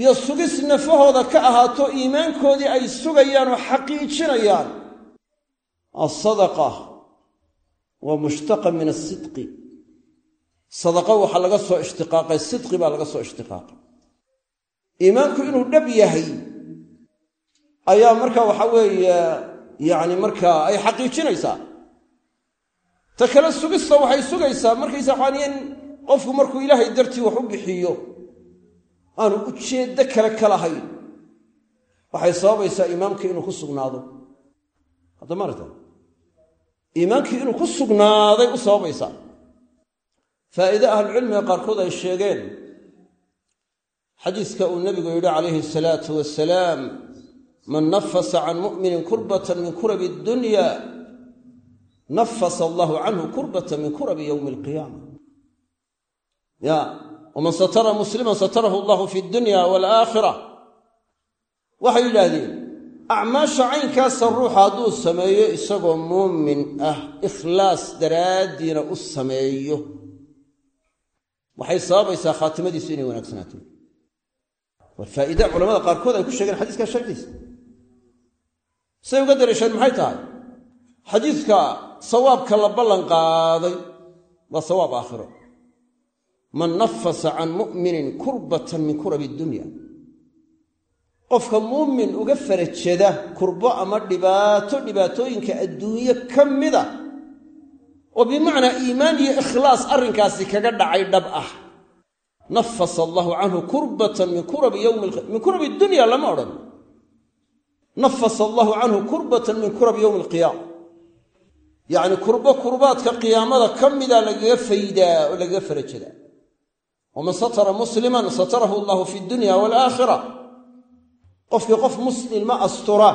Iyo sugis nafahooda ka ahaato iimaankoodii ay sugayaan oo xaqiijinayaan asadaqa waa mushtaqa min asidqi sadaqa waxaa laga soo ishtiqaaqay sidqi baa laga soo ishtiqaaqay. Iimaanku inuu dhab yahay ayaa marka waxa weeye yacni markaa ay xaqiijinaysaa. Ta kale sugista waxay sugaysaa markaysa waxaan in qofku markuu ilaahay dartii wax u bixiyo aanu ujeeddo kale ka lahayn. Waxay sababaysaa iimaamka inuu ku sugnaado. Haddamaarta iimaankii inuu ku sugnaaday u sababaysaa faa'iide ahlucilmiga qaarkood ay sheegeen xadiiska uu nebigu yidhi calayhi asalaatu wasalaam man nafasa can mu'minin kurbatan min kurabi addunya nafasa allahu canhu kurbatan min kurabi yowmi alqiyaama. Ya waman satara musliman satarahu allahu fi dunya walaakhira waxay yidhaahdeen acmaasha caynkaasa ruuxa hadduu sameeyo isagoo muumin ah ikhlaas daraaddiina u sameeyo. Waxay sababaysaa khaatimadiisu inay wanaagsanaato waa faa'iide culamada qaarkood ay ku sheegeen xadiiska shardiisa. Say uga dareesheen maxay tahay? Xadiidka sawaabka la ballan qaaday waa sawaab aakhiro. Man nafasa can mu'minin kurbatan min kurabi dunya qofka muumin uga farajada kurbo ama dhibaato dhibaatooyinka adduunye ka mida oo bimacnaa iimaan iyo ikhlaas arrinkaasi kaga dhacay dhab ah. Nafasa allahu canhu kurbatan min kurabi dunya lama odhan. Nafasa allahu canhu kurbatan min kurabi yowmi alqiyaama yacni kurbo kurbaadka qiyaamada ka mida lagaga faydaa oo lagaga farajadaa waman satara musliman satarahu allahu fi dunya walaakhira qofkii qof muslima astura.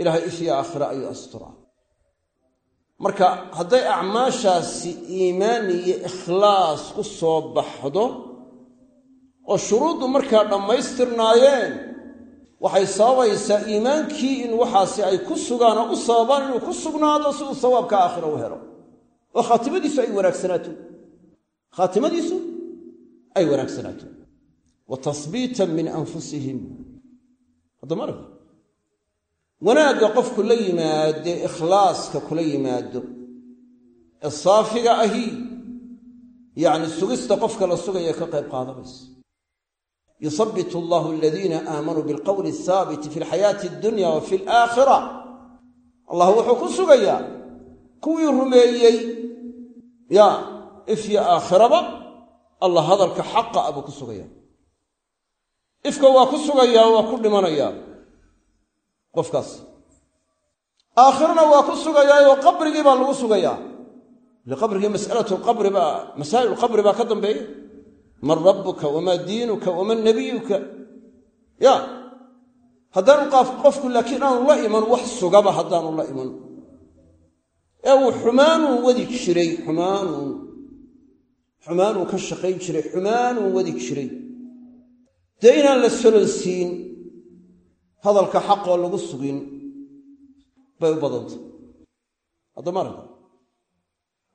Ilaahay ifya aakhira ayuu asturaa marka hadday acmaashaasi iimaan iyo ikhlaas ku soo baxdo oo shuruuddu markaa dhammaystirnaayeen waxay sababaysaa iimaankii in waxaasi ay ku sugaan oo u sababaan inuu ku sugnaado si uu sawaabka aakhira u helo. Oo khaatimadiisu ay wanaagsanaato khaatimadiisu ay wanaagsanaato wa min anfusihim. Haddamaarka wanaagga qofku la yimaade ikhlaaska kula yimaado ee saafiga ahi yacni sugista qofka la sugaya ka qayb qaadanaysa yusabit allahu aladiina aamanuu bilqowli ahaabiti fi alxayaati addunya wa fi alaakhira allah wuxuu ku sugayaa kuwii rumeeyey ya ifya aakhiraba allah hadalka xaqa a buu ku sugaya ifka waa ku sugayaa waa ku dhimanayaa qofkaas. Aakhirana waa ku sugayaayoo qabrigii baa lagu sugayaa. Ile qabrigii masalatu lqabri baa masaa'il lqabri baa ka dambeeya man rabbuka wamaa diinuka waman nabiyuka? Ya haddaanu qofku laakiin aanu la iman wax sugaba haddaanu la iman. Ee uu xumaanuu wadi jiray xumaanuu xumaanuu ka shaqayn jiray xumaanuu wadi jiray dee inaan la solonsiin hadalka xaqoo lagu sugin bay u badantay. Haddama aragta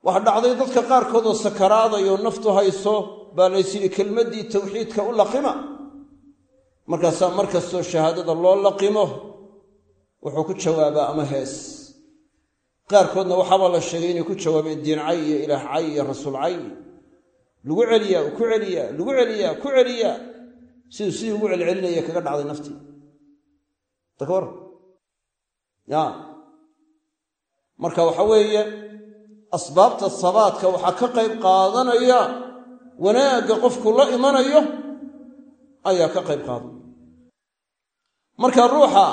waxaa dhacday dadka qaarkood oo sakaraadayoo naftu hayso baa laysyidhi kelmaddii tawxiidka u laqima. Markaasaa mar kastoo shahaadada loo laqimo wuxuu ku jawaabaa ama hees. Qaarkoodna waxaabaa la sheegay inay ku jawaabeen diin cay iyo ilaah cay iyo rasuul cay. Lagu celiyaa ku celiyaa lagu celiyaa ku celiyaa siduu sidii ugu celcelinaya kaga dhacday naftii dakor ya. Marka waxa weeye asbaabta sabaadka waxaa ka qayb qaadanaya wanaagga qofku la imanayo ayaa ka qayb qaadanaya marka ruuxa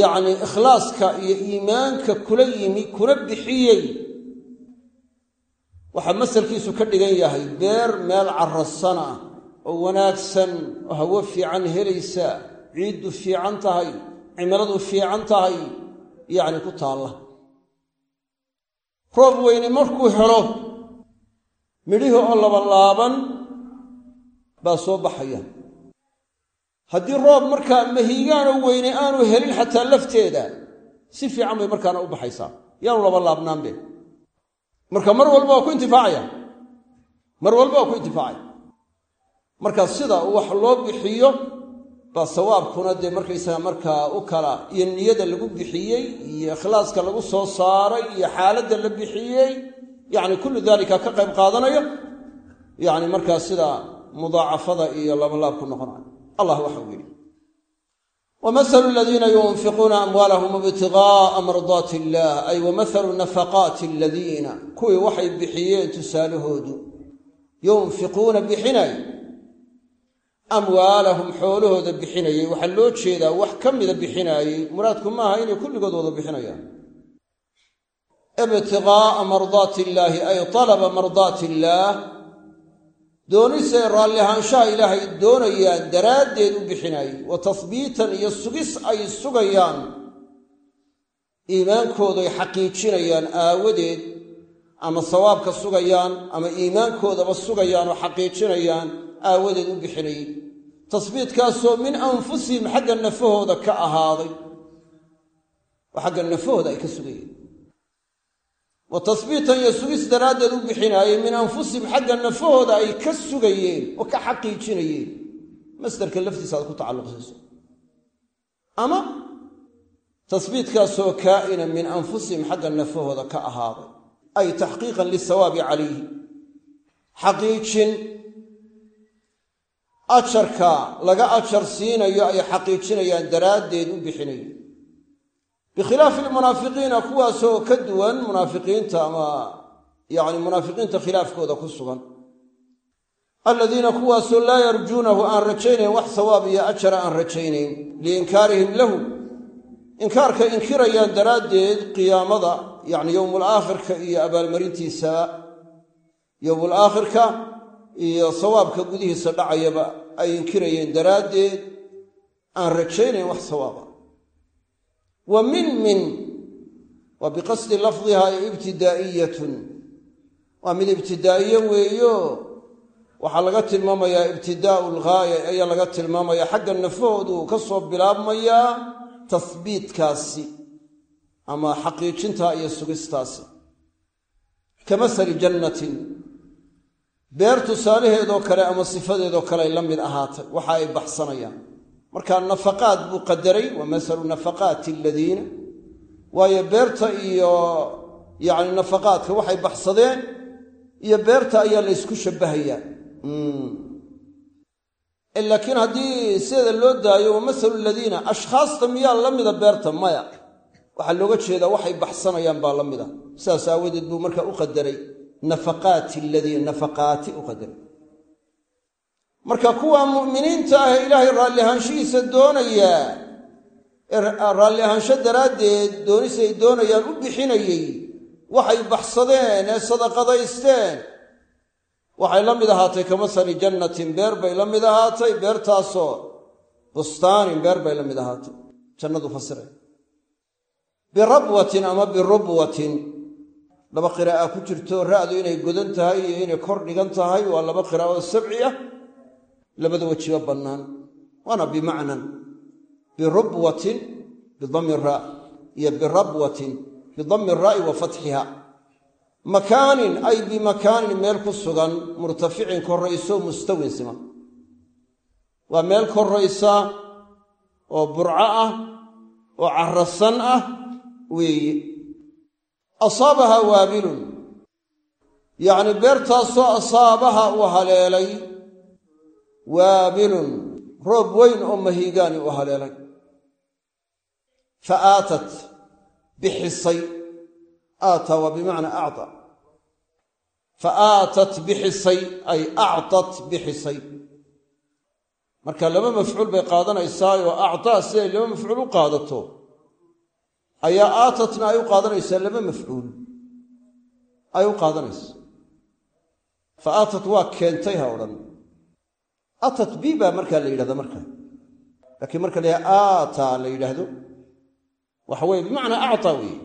yacni ikhlaaska iyo iimaanka kula yimi kuna bixiyey waxaa masalkiisu ka dhigan yahay beer meel carrasan ah oo wanaagsan oo hawo fiican helaysa ciiddu fiican tahay cimiladu fiican tahay yacni ku taalla. Roob weyne markuu helo midhihii oo labalaaban baa soo baxaya. Haddii roob markaa mahiigaanoo weyne aanu helin xataa lafteeda si fiican bay markaana u baxaysaa. Yaanu labalaabnaanbe. Marka mar walba waa ku intifaacaya. Mar walba waa ku intifaacaya marka sida wax loo bixiyo baa sawaabkuna dee markaysaga markaa u kala iyo niyada lagu bixiyey iyo ikhlaaska lagu soo saaray iyo xaaladda la bixiyey yacni kullu daalika ka qayb qaadanayo yacni markaa sida mudaacafada iyo labalaabku noqonayo allah waxau yidhi wamahalu aladiina yunfiquuna amwaalahum ibtigaaa mardaati illaah ay wamahalu nafaqaati aladiina kuwii waxay bixiyeen tusaalahoodu yunfiquuna bixinay amwaalahum xoolahooda bixinayay. Waxaa loo jeedaa wax ka mida bixinaayey muraadku maaha inay kulligood wada bixinayaan. Ibtiqaa'a mardaati illaahi ay talaba mardaati illaah doonisay raalli ahaanshaha ilaahay doonayaan daraaddeed u bixinaayey wa tahbiitan iyo sugis ay sugayaan. Iimaankooday xaqiijinayaan aawadeed. Ama sawaabka sugayaan ama iimaankoodaba sugayaan oo xaqiijinayaan aawadeed u bixinayey tasbiitkaasoo min anfusihim xagga nafahooda ka ahaaday. Oo xagga nafahooda ay ka sugayeen. Wa tasbiitan iyo sugis daraaddeed u bixinaayeen min anfusihim xagga nafahooda ay ka sugayeen oo ka xaqiijinayeen. Masdarka laftiisa aad ku tacalluqsayso. Ama tasbiitkaasoo kaa'ina min anfusihim xagga nafahooda ka ahaaday. Ay taxqiiqan lisawaabi calayhi. Xaqiijin ajarka laga ajar siinayo ay xaqiijinayaan daraaddeed u bixinayo. Bikhilaafi almunaafiqiina kuwaasoo ka duwan munaafiqiinta ama yacni munaafiqiinta khilaafkooda ku sugan. Aladiina kuwaasoo laa yarjuunahu aan rajaynayn wax sawaab iyo ajara aan rajaynayn liinkaarihim lahu inkaarka inkirayaan daraaddeed qiyaamada yacni yowmul aakhirka iyo abaalmarintiisa yowmul aakhirka iyo sawaabka gudihiisa dhacayaba ay inkirayeen daraaddeed aan rajaynayn wax sawaaba. Wa min min waa biqasdi lafdiha ibtidaa'iyatun. Waa mid ibtidaa'iye weeyo. Waxaa laga tilmaamayaa ibtidaa'u lghaaya ayaa laga tilmaamayaa xagga nafahoodu ka soo bilaabmayaa tasbiitkaasi ama xaqiijintaa iyo sugistaasi. Ka masali jannatin beer tusaalaheedoo kale ama sifadeedoo kale ay la mid ahaatay. Waxa ay baxsanayaan. Markaa nafaqaad buu qadaray wa masalu nafaqaati aladiina waayo beerta iyo yacni nafaqaadka waxay baxsadeen iyo beerta ayaa la ysku shabbahayaa. Laakiin haddii sideeda loo daayo wa masalu aladiina ashkhaasta miyaa la mida beerta? Maya. Waxaa looga jeedaa waxay baxsanayaan baa la mida. Sidaas aawadeed buu markaa u qadaray nafaqaati aladiina nafaqaati u qadaray marka kuwa mu'miniinta ah ee ilaahay raalli ahaanshihiisa doonaya ee raalli ahaansho daraaddeed doonisay doonayaan u bixinayey waxay baxsadeen ee sadaqadaysteen waxay la mid ahaatay ka masali jannatin beer bay la mid ahaatay beertaasoo bustaanin beer bay la mid ahaatay. Jannadu fasiray birabwatin ama birubwatin laba qiraa'a ku jirto ra'du inay godan tahay iyo inay kor dhigan tahay waa laba qiraa'o sabci ah labada wejiba bannaan. Waana bimacnan birubwatin bidami raa iyo birabwatin bidami raa'i wa fatxiha makaanin ay bimakaanin meel ku sugan murtaficin korrayso mustawin siman waa meel korraysa oo burco ah oo carrasan ah weeye asaabaha waabilun yacni beertaasoo asaabaha uu haleelay waabilun roob weyn oo mahiigaani uu haleelay. Fa aatat bixisay. Aataa waa bimacnaa acta. Fa aatat bixisay. Ay actat bixisay. Marka laba mafcuul bay qaadanaysaayoo actaa siday laba mafcuul u qaadato ayaa aatatna ay u qaadanaysaa laba mafcuul. Ay u qaadanaysa. Fa aatat waa keentay ha odhan. Atat bi baa markaa la yidhahda marka. Laakiin marka la yidhaha aataa la yidhaahdo waxa weye bimacnaa actaa weeye.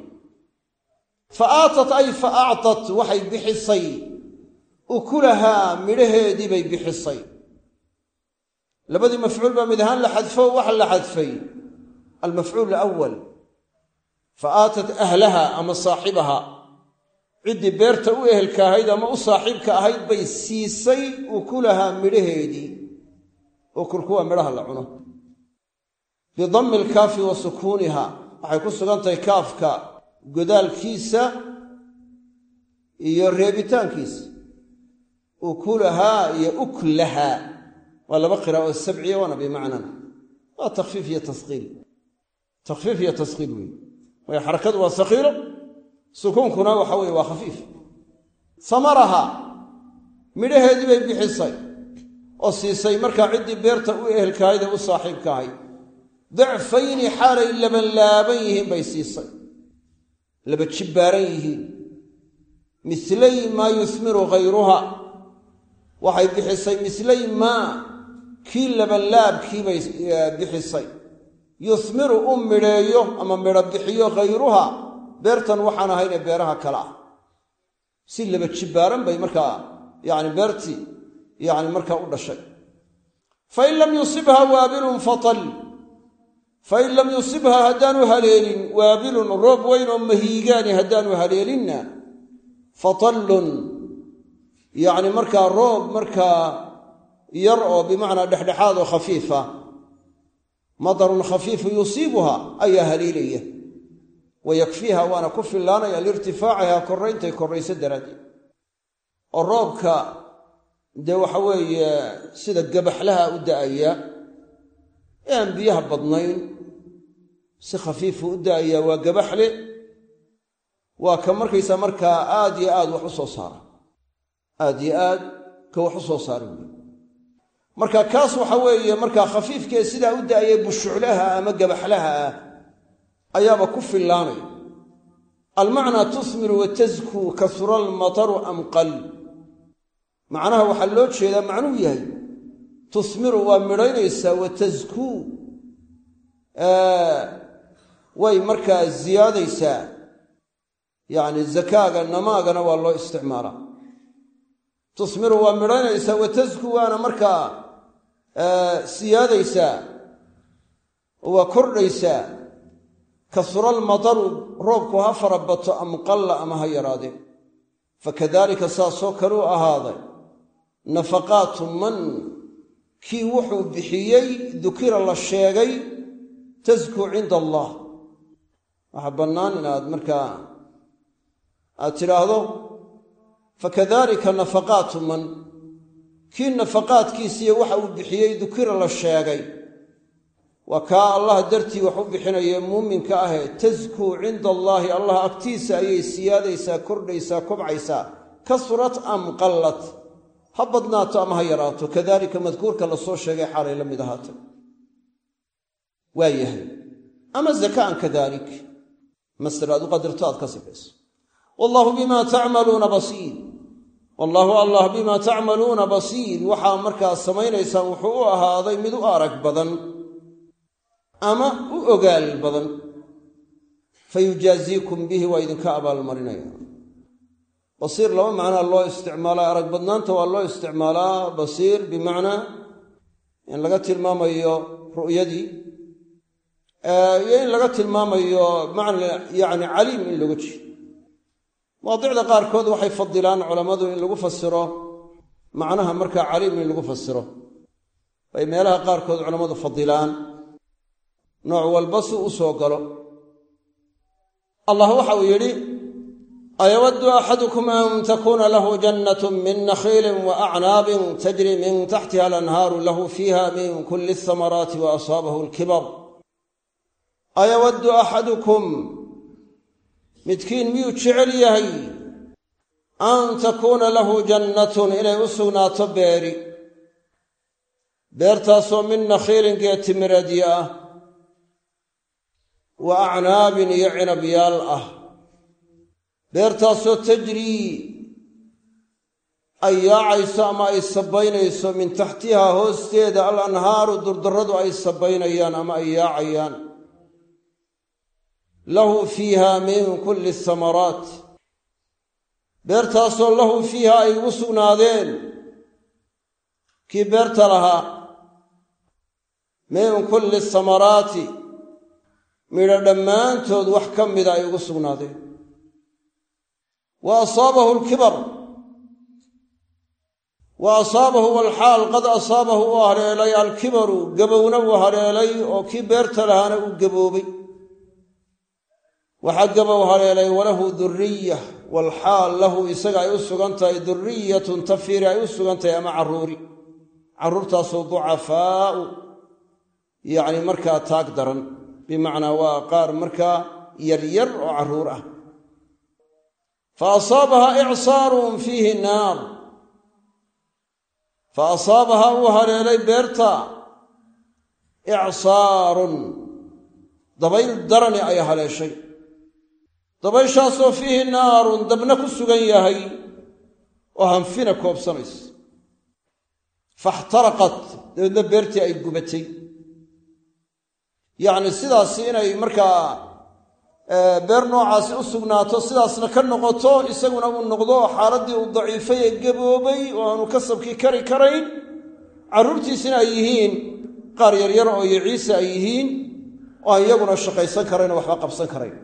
Fa aatat ay fa actat waxay bixisay. Ukulahaa midhaheedii bay bixisay. Labadii mafcuul baa mid ahaan la xadfo waxa la xadfay. Almafcuul alawal fa aatat ahlaha ama saaxibaha ciddii beerta u ehelka ahayd ama u saaxiibka ahayd bay siisay ukulahaa midhaheedii ukulku waa midhaha la cuno bidammi alkaafi wa sukuuniha waxay ku sugan tahay kaafka godaalkiisa iyo reebitaankiisa ukulahaa iyo uklahaa waa laba qiraa'o sabciya waana bimacnan waa takfiif iyo taskiil takfiif iyo taskiil weeye waayo xarakadu waa sakiiro sukuunkuna waxa weye waa khafiif. Samaraha midhaheedii bay bixisay oo siisay markaa ciddii beerta u ehelkahayd u saaxiibka ahayd dacfayni xaalay labanlaaban yihiin bay siisay. Laba jibbaaran yihiin. Mislay maa yuhmiru hayruha waxay bixisay mislay maa kii labanlaabkii bay bixisay yuhmiru u midheeyo ama midho bixiyo hayruha beertan waxaan ahaynee beeraha kale ah si laba jibbaaran bay markaa yani beertii yani markaa u dhashay. Fain lam yusibha waabilun fatal. Fain lam yusibha haddaanu haleelin waabilun roob weyn oo mahiigaani haddaanu haleelinna fatallun. Yacni markaa roob markaa yar oo bimacnaa dhexdhexaad oo khafiifa madarun khafiifu yusiibuha ayaa haleelaya wa yakfiiha waana ku fillaanaya liirtifaaciha korrayntay korrayso daraaddeed. Oo roobka dee waxa weeye sida gabaxlaha u da'aya ee aan biyaha badnayn si khafiifu u da'aya waa gabaxle waa ka markaysa markaa aad yo aad wax u soo saara. Aad yo aad ka wax u soo saara wey marka kaas waxa weeye markaa khafiifkee sidaa u da'aya bushuclaha ama gabaxlaha ah ayaaba ku fillaanaya. Almacnaa tuhmiru wa taskuu kasura almataru am qal. Macnaha waxaa loo jeedaa macnuu yahay tuhmiru waa midhaynaysaa wa taskuu way markaa ziyaadaysaa yacni zakaaga namaagana waa loo isticmaalaa. Tuhmiru waa midhaynaysaa wa taskuu waana markaa siyaadaysaa waa kordhaysaa kasura almataru roobku ha fara bato am qalla ama ha yaraadee fakadalika saasoo kaleu ahaaday nafaqaatu man kii wuxuu bixiyey dukira la sheegay taskuu cinda allah. Waxaa bannaan inaad markaa aad tidhaahdo fakadalika nafaqaatu man kii nafaqaadkiisiiyo waxa uu bixiyey dukira la sheegay. Waa kaa allah dartii wax u bixinaye muuminka ahee taskuu cinda allaahi allah agtiisa ayay siyaadaysaa kordhaysaa kobcaysaa. Kasurat am qallat. Ha badnaato ama ha yaraato. Kadalika madkuurka la soo sheegay xaalay la mid ahaatay waa yahay ama zakaan kadalik. Masder aad u qadirto aad ka sifayso. Wallaahu bimaa tacmaluuna basiir wallaahu allah bimaa tacmaluuna basiir. Waxaa markaa samaynaysaan wuxuu u ahaaday mid u arag badan ama u ogaal badan. Fa yujaaziikum bihi waa idinka abaalmarinaya. Basiir laba macnaa loo isticmaalaa. Arag badnaanta waa loo isticmaalaa basiir bimacnaa in laga tilmaamayo ru'yadii iyo in laga tilmaamayo macna yacni caliim in looga jeedo mawaadicda qaarkood waxay fadilaan culammadu in lagu fasiro macnaha markaa caliim in lagu fasiro bay meelaha qaarkood culammadu fadilaan nooc walba si u soo galo. Allah waxa uu yidhi ayawaddu axadukum an takuuna lahu jannatun min nakhiilin wa acnaabin tajri min taxtiha alanhaaru lahu fiiha min kulli ahamaraati wa asaabahu alkibar. Ayawaddu axadukum midkiin miyuu jecel yahay? An takuuna lahu jannatun inay u sugnaato beeri. Beertaasoo min nakhiilin geetimireedyo ah wa acnaabin iyo cinabyaal ah. Beertaasoo tajrii ay yaacayso ama ay sabbaynayso min taxtihaa hoosteeda al anhaaru durdarradu ay sabbaynayaan ama ay yaacayaan lahu fiiha min kulli asamaraat beertaasoo lahu fiiha ay ugu sugnaadeen. Kii beerta lahaa. Min kulli asamaraati midho dhammaantood wax ka mida ay ugu sugnaadeen. Wa asaabahu alkibar. Wa asaabahu walxaal. Qad asaabahu uu hareelay alkibaru. Gabowna uu hareelay oo kii beerta lahaana uu gaboobay waxaa gabow hareelay walahu duriya walxaal lahu isaga ay u sugan tahay duriyatun tafiiri ay u sugan tahay ama carruuri? Carruurtaasoo ducafaa'u yacni markaa taag daran. Bimacnaa waa qaar markaa yaryar oo carruur ah. Fa asaabaha icsaarun fiihi naar. Fa asaabahaa uu haleelay beerta icsaarun dabayl darani ay haleeshay dabayshaasoo fiihi naarun dabna ku sugan yahay oo hanfina koobsanaysa faxtaraqat dabeedna beertii ay gubatay. Yacni sidaasi inay markaa beer noocaasi u sugnaato sidaasna ka noqoto isaguna uu noqdo xaaladdii uu daciifay ee gaboobay oo aanu kasabkii kari karayn carruurtiisina ay yihiin qaar yaryar oo iyo ciise ay yihiin oo aan iyaguna shaqaysan karayn oo waxba qabsan karayn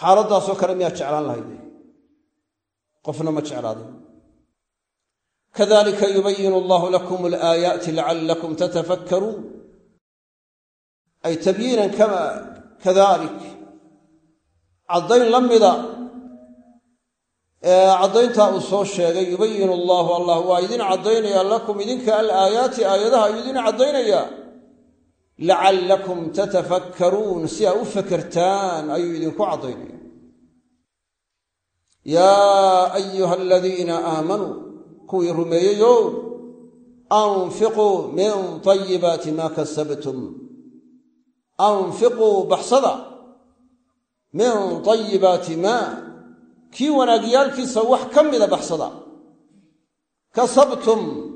xaaladdaasoo kale miyaa jeclaan lahayd qofna ma jeclaadin kadalika yubayinu allahu lakum alaayaati lacallakum tatafakkaruun. Ay tabyiinan kama kadalik. Caddayn la mida caddayntaa uu soo sheegay yubayinu allaahu allah waa idin caddaynaya lakum idinka alaayaati aayadaha ayuu idin caddaynaya lacallakum tatafakkaruun si aa u fakertaan ayuu idinku caddaynaya yaa ayuha aladiina aamanuu kuwii rumeeyeyow anfiquu min tayibaati maa kasabtum anfiquu baxsada min tayibaati maa kii wanaagyaalkiisa wax ka mida baxsada kasabtum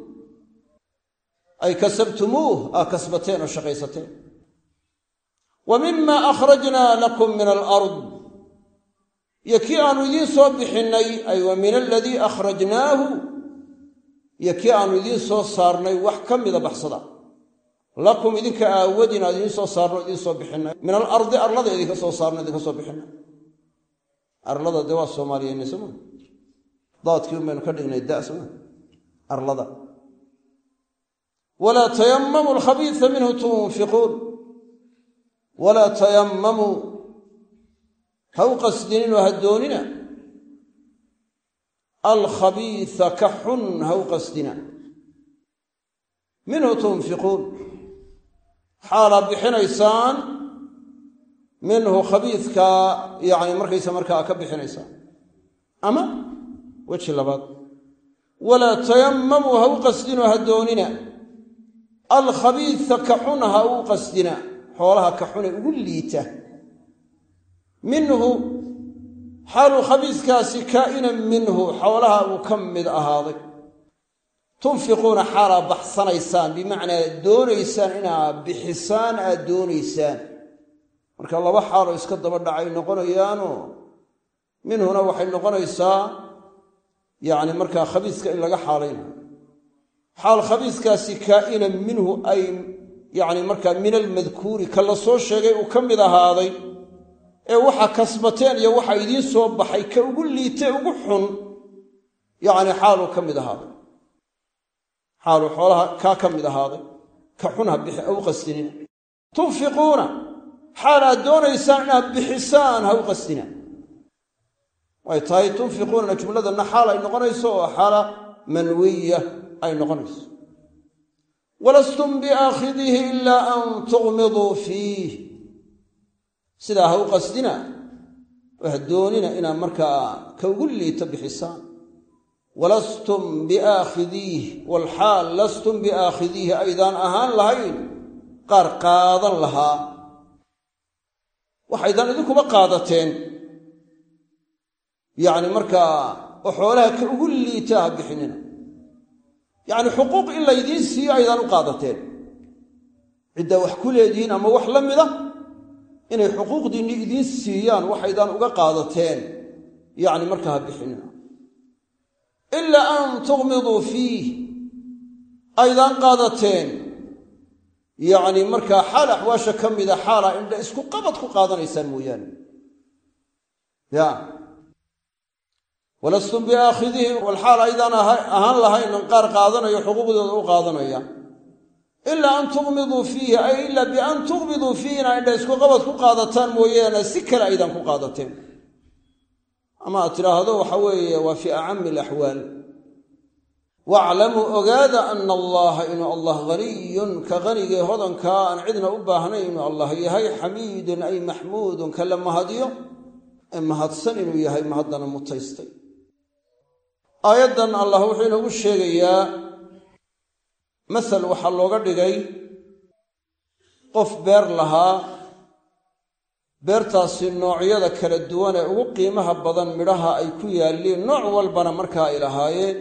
ay kasabtumuuh aa kasbateen oo shaqaysateen wa mima akhrajnaa lakum min alard iyo kii aanu idiin soo bixinnay ay wa min aladii akhrajnaahu iyo kii aanu idiin soo saarnay wax ka mida baxsada lakum idinka aawadin aan idiin soo saarno idiin soo bixinay min alardi arlada idinka soo saarno soo bixinay arlada dee waa soomaaliyeyna soma walaa tayamamuu alkhabiisa minhu tunfiquun walaa tayamamuu ha u qasdinin oo ha doonina alkhabiisa ka xun ha u qasdina minhu tunfiquun xaalaa bixinaysaan minhu khabiidka yacni markaysa markaa ka bixinaysaan ama weji labaad walaa tayamamuu ha u qasdinoo ha doonina alkhabiisa ka xun ha u qasdina xoolaha ka xune ugu liita. Minhu xaaluu khabiiskaasi kaa'inan minhu xoolaha uu ka mid ahaaday. Tunfiquuna xaalaa baxsanaysaan bimacnaa doonaysaan inaad bixisaan aad doonaysaan. Marka laba xaaloo iska daba dhacay noqonayaanoo minhuna waxay noqonaysaa yacni markaa khabiiska in laga xaalaynayo xaal khabiiskaasi kaa'inan minhu ay yacni markaa min almadkuuri ka la soo sheegay uu ka mid ahaaday ee waxa kasbateen iyo waxa idiin soo baxay ka ugu liitay ugu xun yacni xaaluu ka mid ahaaday. Xaaluu xoolaha kaa ka mid ahaaday ka xun ha bixi ha u qasdinina tunfiquuna xaal aad doonaysaan inaad bixisaan ha u qasdina way tahay tunfiquunana jumladanna xaal ay noqonayso oo xaala manwiya ay noqonayso. Walastum biaakhidihi ilaa an tuqmiduu fiih. Sidaa ha u qasdina oo doonina inaad markaa ka ugu liito bixisaan. Walastum biaakhidiih walxaal lastum biaakhidiihi aydaan ahaan lahayn qaar qaadan lahaa. Waxaydaan idinkuba qaadateen. Yacni markaa oo xoolaha ka ugu liita ha bixinina yacni xuquuq in laydiin siiyo aydaan u qaadateen. Ciddaa wax ku leedihiin ama wax la mida inay xuquuqdiinni idiin siiyaan waxaydaan uga qaadateen. Yacni markaa ha bixinina ilaa an tuqmiduu fiih. Aydaan qaadateen. Yacni markaa xaal axwaasha ka mida xaala indha isku qabad ku qaadanaysaan mooyaane. Ya walastum biaakhidihi walxaal aydaan ahaan lahaynan qaar qaadanayo xuquuqdooda u qaadanaya. Ilaa an tuqmiduu fiihi ay ilaa bian tuqmiduu fiihi inaa indha isku qabad ku qaadataan mooyaane si kale aydaan ku qaadateen. Ama aad tidhaahdo waxa weeye waa fii acami alaxwaal. Waaclamuu ogaada ana allaha inuu allah haniyun ka hanigee hodankaa aan cidna u baahnayn inuu allah yahay xamiidun ay maxmuudun kala mahadyo ee mahadsan inuu yahay mahaddana mutaystay aayaddan allah wuxuu inoogu sheegayaa masal waxaa looga dhigay qof beer lahaa beertaasi noocyada kala duwan ee ugu qiimaha badan midhaha ay ku yaalliin nooc walbana markaa ay lahaayeen.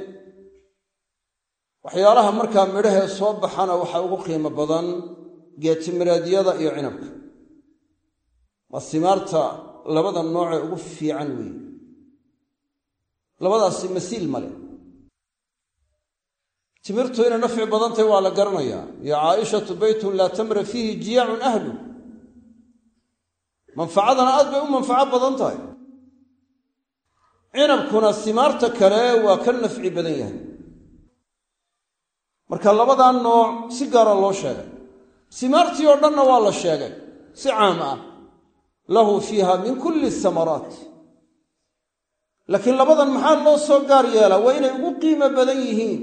Waxyaalaha markaa midhahee soo baxana waxaa ugu qiimo badan geetimireedyada iyo cinabka. Waa simaarta labada noocee ugu fiican weeye labadaasi masiil male timirtu inay nafci badan tahay waa la garanayaa yo caaishatu beytun laa tamra fiihi jiyaacun ahlu. Manfacadana aad bay u manfaco badan tahay. Cinabkuna simaarta kale waa ka nafci badan yahay. Marka labadaa nooc si gaara loo sheegay. Simaartii oo dhanna waa la sheegay. Si caam ah. Lahu fiiha min kulli samaraat laakiin labadan maxaa loo soo gaar yeelaa waa inay ugu qiimo badan yihiin.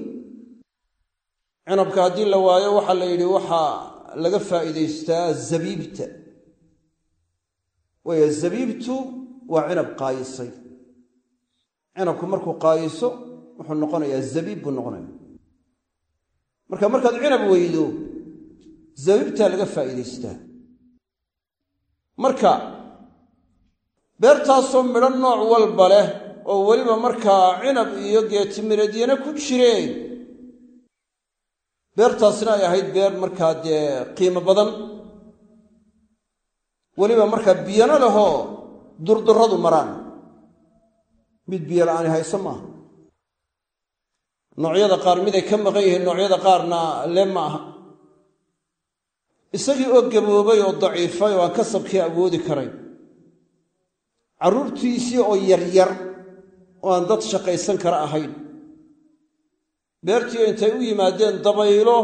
Cinabka haddii la waayo waxaa la yidhi waxaa laga faa'iidaystaa zabiibta. Waayo zabiibtu waa cinab qaayisay. Cinabku markuu qaayiso wuxuu noqonayaa zabiib buu noqonaya marka markaad cinab weydo zabiibtaa laga faa'iidaystaa. Marka beertaasoo midho nooc walba leh oo weliba markaa cinab iyo geetimireedyana ku jireen. Beertaasna ay ahayd beer markaa dee qiimo badan. Weliba markaa biyano lehoo durduradu maraan. Mid biyo la'aani hayso maaha. Noocyada qaar miday ka maqan yihiin noocyada qaarna le ma aha isagii oo gaboobay oo daciifay oo aan kasabkii awoodi karayn. Carruurtiisii oo yaryar oo aan dad shaqaysan kara ahayn. Beertii intay u yimaadeen dabaylo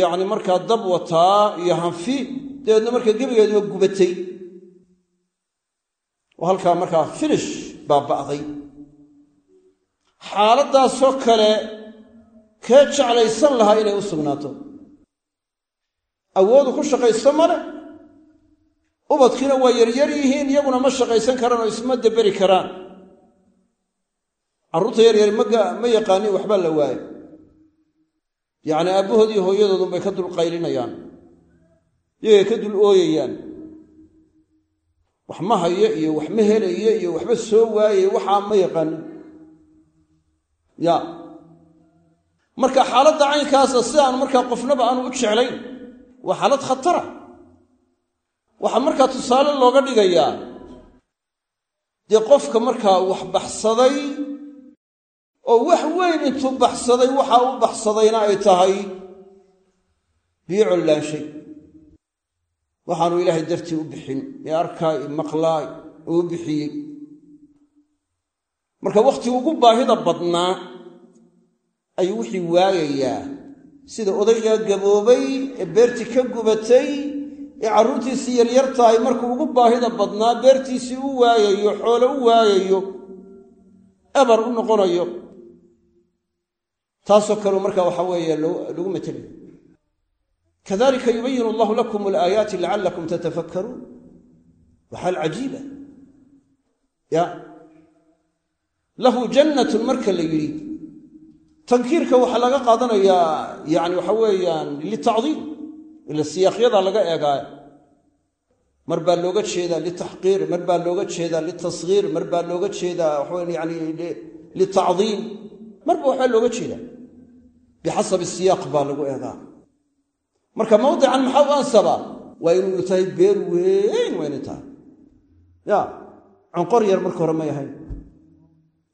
yacni markaa dab wataa iyo hanfi dabeedna markaa gebigeedu gubatay. Oo halkaa markaa finish baaba'day xaaladdaasoo kale kee jeclaysan lahaa inay u sugnaato? Awoodu ku shaqaysto male ubadkiina waa yaryar yihiin iyaguna ma shaqaysan karaan oo isma daberi karaan carruurta yaryar ma yaqaanin waxbaa la waayo. Yacni aabbahood iyo hooyadoodunbay ka dul qaylinayaan. Iyagay ka dul ooyayaan. Wax ma hayo iyo wax ma helayo iyo waxba soo waaye waxaa ma yaqaanin ya. Marka xaaladda caynkaasa si aan markaa qofnaba aanu u jeclayn waa xaalad khatara. Waxaa markaa tusaale looga dhigayaa dee qofka markaa wax baxsaday oo wax weyn intuu baxsaday waxa u baxsadayna ay tahay biyo collaanshay waxaanu ilaahay dartii u bixin ee arkaay maqlaay oo u bixiyey. Marka wakhtigu ugu baahida badnaa ayuu wixii waayayaa sida odaygaa gaboobay ee beertii ka gubatay ee carruurtiisii yaryar tahay. Markuu ugu baahida badnaa beertiisii u waayayo xoole u waayayo ebar u noqonayo taasoo kaleu marka waxa weeye lagu matelayo kadalika yubayinu allahu lakum alaayaati lacallakum tatafakkaruun. Waa xaal cajiiba ya. Lahu jannatun marka la yidhi. Tankiirka waxaa laga qaadanayaa yani waxa weeyaan litacdiim ila siyaaqyadaa laga eegaa mar baa looga jeedaa litaxqiir mar baa looga jeedaa litashiir mar baa looga jeedaa waxaw yani litacdiim marba waxbaa looga jeedaa bixasabi siyaaq baa lagu eegaa marka mawdican maxaa u ansaba waa inuu tahay beer weyn waa tahay ya conqor yar marka hore may ahayn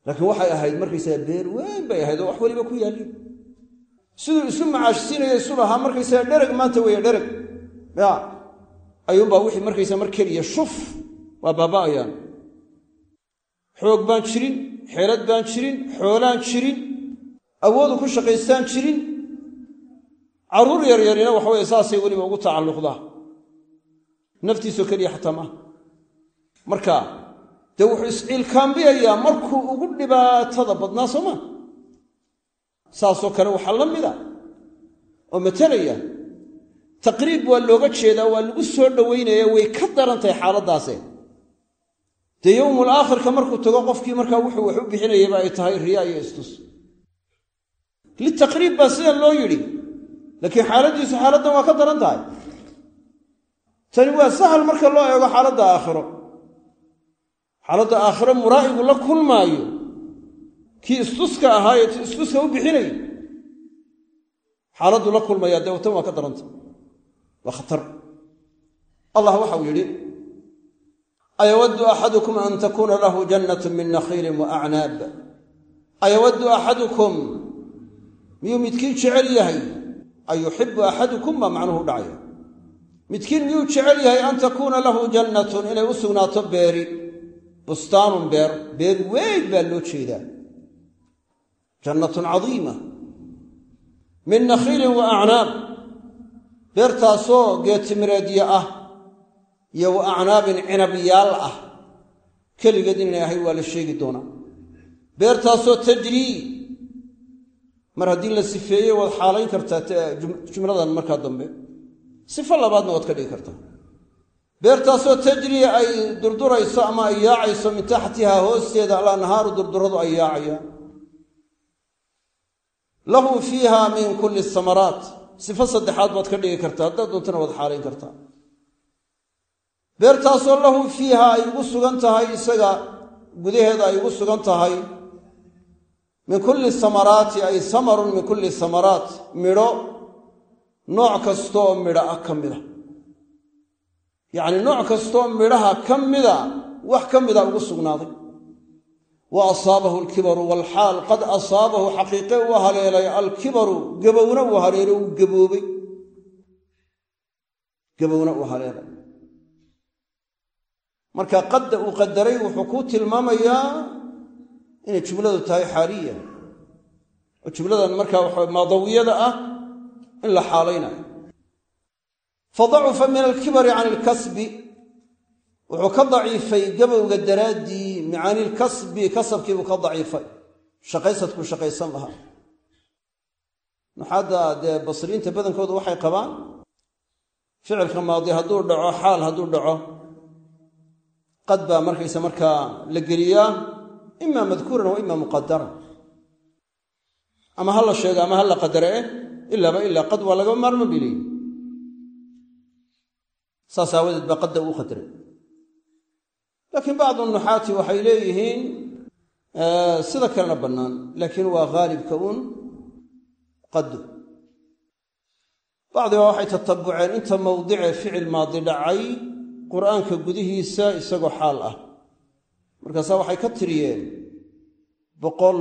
laakiin waxay ahayd markaysaga beer weyn bay ahayd oo wax weliba ku yaalliin siduu isu macaashsiinaya isu lahaa markaysaga dhereg maanta weeye dhereg ya ayuunbaa wixii markaysa mar keliya shuf waa baaba'ayaan xoog baan jirin xeelad baan jirin xoolaan jirin awoodu ku shaqaystaan jirin carruur yaryarina waxa weye saasay weliba ugu tacalluqdaa naftiisoo keliya xataa maaha marka dee wuxuu isciilkaambiyayaa markuu ugu dhibaatada badnaa soo maa saasoo kale waxaa la mida oo matalaya taqriib waa looga jeedaa waa lagu soo dhowaynaya way ka daran tahay xaaladdaase. Dee yowmul aakhirka markuu tago qofkii markaa wuxuu wax u bixinayaba ay tahay riyaa iyo istus litaqriib baa sidan loo yidhi laakiin xaaladdiisu xaaladdan waa ka daran tahay tani waa sahal marka loo eego xaaladda aakhiro xaaladda aakhiro muraa'igu la kulmaayo kii istuska ahaa ee istuska u bixinay xaaladdu la kulmaya dee tan waa ka daranta waa khatar allah waxau yidhi ayawaddu axadukum an takuuna lahu jannatu min nakhiilin wa acnaab ayawaddu miyuu midkiin jecel yahay? An yuxibu axadukum baa macnuhu dhacaya midkiin miyuu jecel yahay an takuuna lahu jannatun? Inay u sugnaato beeri. Bustaanun beer. Beer weyn baa loo jeedaa. Jannatun cadiima. Min nakhiilin wa acnaab beertaasoo geetimireedya ah iyo wa acnaabin cinabyaal ah. Keligeed inay ahay waa la sheegi doonaa. Beertaasoo tajrii mar haddii la sifeeyey waad xaalayn kartaa jumladan markaa dambe. Sifo labaadna waad ka dhigi kartaa. Beertaasoo tajrii ay durdurayso ama ay yaacayso min taxtihaa hoosteeda alanhaaru durduradu ay yaacayaan. Lahu fiiha min kulli samaraat. Sifo saddexaad baad ka dhigi kartaa haddaad doontana waad xaalayn kartaa. Beertaasoo lahu fiiha ay ugu sugan tahay isaga gudaheeda ay ugu sugan tahay min kulli samaraati ay samarun min kulli samaraat. Midho nooc kastooo midho ah ka mida. Yacni nooc kastooo midhaha ka mida wax ka mida ugu sugnaaday. Wa asaabahu alkibaru waalxaal qad asaabahu xaqiiqe uu haleelay alkibaru gabowna uu haleelay uu gaboobay. Gabowna uu haleelay. Marka qadda uu qadaray wuxuu kuu tilmaamayaa inay jumladu tahay xaaliya oo jumladan markaa waxa maadawiyada ah in la xaalaynayo. Fadacufa min alkibari can ilkasbi wuxuu ka daciifay gabowga daraaddii can ilkasbi kasabkiibuu ka daciifay. Shaqaysadkuu shaqaysan lahaa. Maxaadda dee basriinta badankoodu waxay qabaan ficilka maadi hadduu dhaco xaal hadduu dhaco qad baa markaysa markaa la geliyaa ima madkuuran wa ima muqadaran ama ha la sheego ama ha la qadare eh ilaaba ilaa qad waa lagaba maarmo bay leeyihi saas aawadeed baa qadda uu qadaray laakiin bacdu nuxaati waxay leeyihiin sida kalena bannaan laakiin waa haalibka uun qaddu. Bacdiba waxay tatabuceen inta mawdicee ficil maadi dhacay qur'aanka gudihiisa isagoo xaal ah markaasaa waxay ka tiriyeen boqol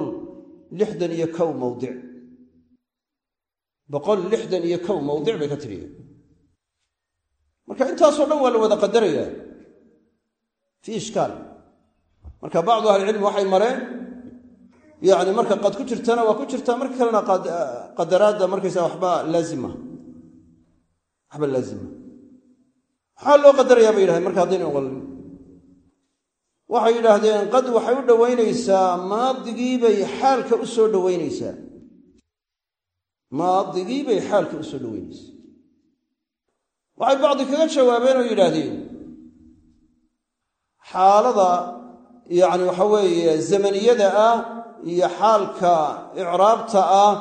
lixdan iyo kow mawdic. Boqol lixdan iyo kow mawdic bay ka tiriyeen. Marka intaasoo dhan waa la wada qadarayaa. Fii ishkaal. Marka bacdu ahlicilmi waxay mareen yacni marka qad ku jirtana waa ku jirtaa marka kalena qadaraadda markaysa waxba laazima. Waxba laazima. Maxaa loo qadarayaa bay yidhahdeen marka haddayna oqolin waxay yidhaahdeen qad waxay u dhowaynaysaa maadigiibay xaalka u soo dhowaynaysaa. Maadigiibay xaalka u soo dhowaynaysaa. Waxay bacdi kaga jawaabeen oo yidhaahdeen xaalada yacni waxa weeye zamaniyada ah iyo xaalka icraabta ah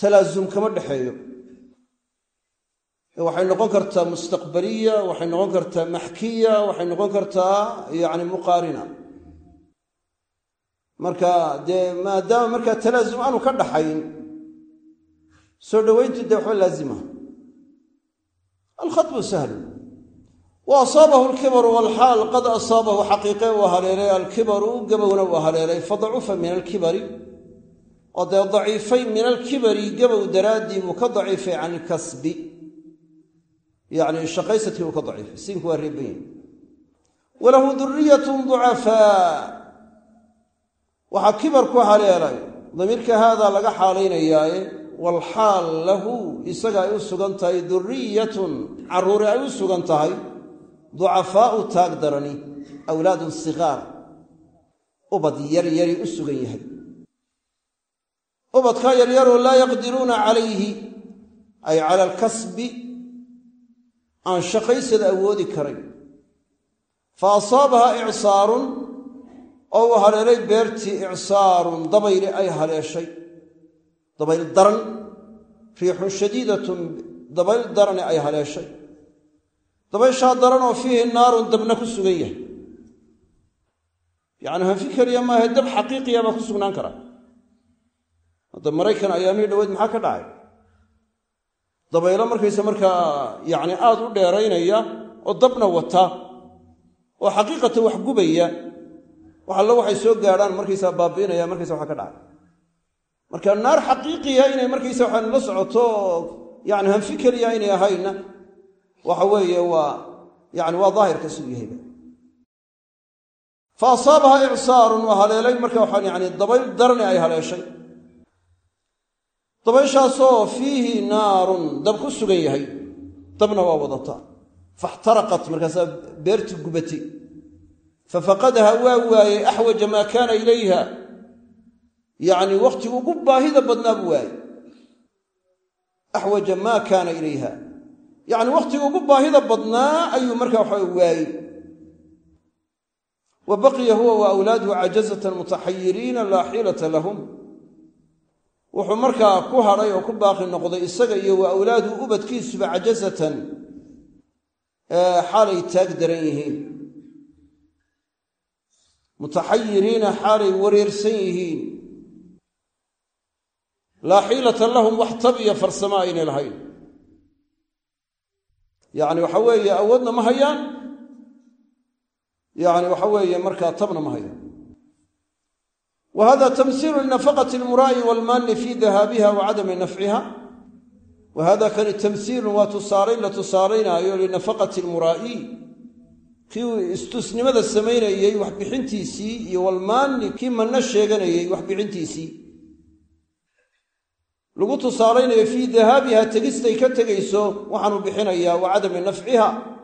talaasum kama dhexeeyo waxay noqon kartaa mustaqbaliya waxay noqon kartaa maxkiya waxay noqon kartaa yacni muqaarina. Marka dee maadaama markaa talaasum aanu ka dhaxayn soo dhowayntu dee waxba laazima. Alkhatbu sahlu wa asaabahu alkibaru walxaal qad asaabahu xaqiiqe uu haleelay alkibaru gabowna uu haleelay fadacufa min alkibari. Oo dee daciifay min alkibari gabow daraaddii buu ka daciifay can ilkasbi yacni shaqaysadkii uu ka daciifay siinku waa reeban walahu duriyatun ducafaa waxaa kibar ku haleelay damiirka haadaa laga xaalaynayaaye walxaal lahu isaga ay u sugan tahay duriyatun carruuri ay u sugan tahay ducafaau taag darani awlaadun sigaar. Ubad yaryari u sugan yahay. Ubadkaa yaryaroo laa yaqdiruuna calayhi ay cala alkasbi aan shaqaysad awoodi karayn fa asaabaha icsaarun oo uu haleelay beertii icsaarun dabayli ay haleeshay. Dabayl daran riixun shadiidatun dabayl darane ay haleeshay. Dabayshaa daran oo fiihi naarun dabna ku sugan yahay. Yacni hanfi keliya maahe dab xaqiiqiya baa ku sugnaan kara. Hadda maraykan ayaamihii dhaweyd maxaa ka dhacay dabaylo markaysa markaa yacni aad u dheeraynaya oo dabna wata oo xaqiiqatan wax gubaya wax allo waxay soo gaadhaan markaysaa baabi'inaya markaysa waxa ka dhacay. Marka naar xaqiiqiya inay markaysa waxaan la socoto yani hanfi keliya inay ahayna waxa weeye waa yani waa daahirka siduu yahayba fa asaabaha icsaarun waa haleelay marka waxaan yani dabayl darani ay haleeshay dabayshaasoo fiihi naarun dab ku sugan yahay. Dabna waa wadataa faxtaraqat markaasaa beerti gubatay fafaqadaha waa waayey axwaja maa kaana ilayha. Yacni wakhti ugu baahida badnaa buu waayey. Axwaja maa kaana ilayha. Yacni wakhtiga ugu baahida badnaa ayuu markaa waxa waayey. Wa baqiya huwa wa awlaaduhu cajazatan mutaxayiriina laa xiilata lahum wuxuu markaa ku hadhay oo ku baaqi noqday isaga iyo wa awlaaduhu ubadkiisuba cajazatan xaalay taag daran yihiin. Mutaxayiriina xaalay wareersan yihiin. Laa xiilata lahum wax tab iyo aynay lahayn. Yacni waxa weeye awoodna ma hayaan. Yacni waxa weeye markaa tabna ma hayaan wa hada tamhiilu linafaqati almuraa'i waalmaanni fii dahaabiha wa cadami nafciha wa hada kani tamhiilun waa tusaalayn la tusaalaynaayo linafaqati almuraa'i kii istusnimada samaynayey waxbixintiisii iyo walmaanni kii manno sheeganayey waxbixintiisii lagu tusaalaynayo fii dahaabiha tegistay ka tegayso waxaanu bixinayaa wa nafciha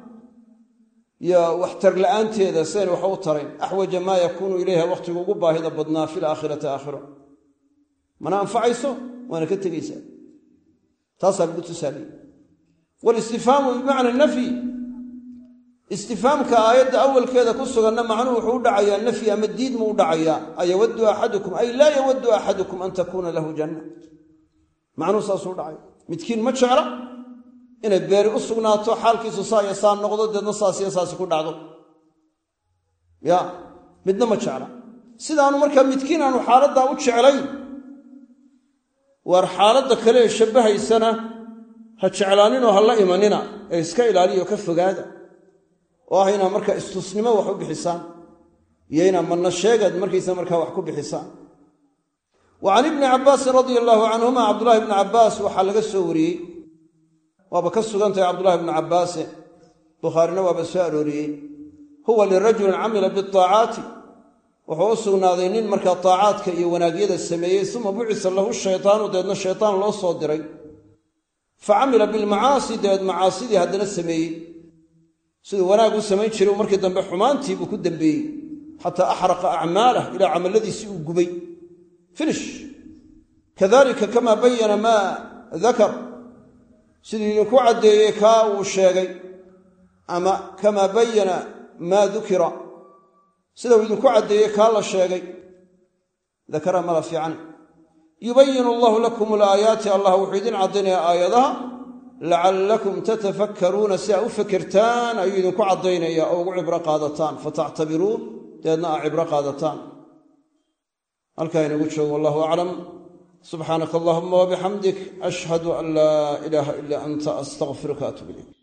iyo waxtar la'aanteeda sidayn wax u tarayn. Axwaja maa yakuunu ilayha wakhtigu ugu baahida badnaa fi laakhirati aakhiro. Mana anfacayso? Waana ka tegaysaa. Taasaa lagu tusaalayay walistifhaamu bimacna nafyi. Istifhaamka aayadda awalkeeda ku suganna macnuhu wuxuu u dhacayaa nafyi ama diid mu u dhacayaa. Ayawaddu axadukum ay laa yawaddu axadukum an takuuna lahu janna. Macnuhu saasuu dhacay midkiin ma jecla inay beeri u sugnaato xaalkiisu saa iyo saa noqdo deedna saas iyo saasi ku dhacdo. Ya midna ma jecla. Sidaanu markaa midkiin aanu xaaladdaa u jeclayn waar xaaladda kale ee shabbahaysana ha jeclaaninoo ha la imanina ee iska ilaaliyo ka fogaada. Oo ah inaa markaa istusnimo wax u bixisaan iyo inaa manna sheegaad markaysa markaa wax ku bixisaan. Wa can ibni cabbaasin radia allaahu canhuma cabdullahi bni cabbaas waxaa laga waaba ka sugantahay cabdullahi bni cabbaase bukhaarina waaba soo arooriyey. Huwa lirajulin camila biaacaati wuxuu u sugnaaday nin markaa taacaadka iyo wanaagyada sameeyey uma bucisa lahu shaytaanu deedna shaytaan loo soo diray. Fa camila bilmacaasi dabeed macaasidii haddana sameeyey. Siduu wanaag u samayn jiray markii dambe xumaantii buu ku dembeeyey xataa axraqa acmaalah ilaa camalladiisii uu gubay. Finish. Kadalika kamaa bayana maa dakar siduu idinku caddeeyey kaa uu sheegay ama kamaa bayana maa dukira. Sida uu idinku caddeeyey kaa la sheegay. Dakara mala fiican. Yubayinu allahu lakum alaayaati allah wuxuu idin caddaynayaa aayadaha lacallakum tatafakkaruuna si aa u fekertaan ayuu idinku caddaynaya oo ugu cibro qaadataan. Fatactabiruun dabeedna aa cibro qaadataan. Halkaa inagu joogo wallahu aclam subxaanaka allahuma wabixamdik ashhadu an laa ilaaha ilaa anta astaqfiruka atub ilayk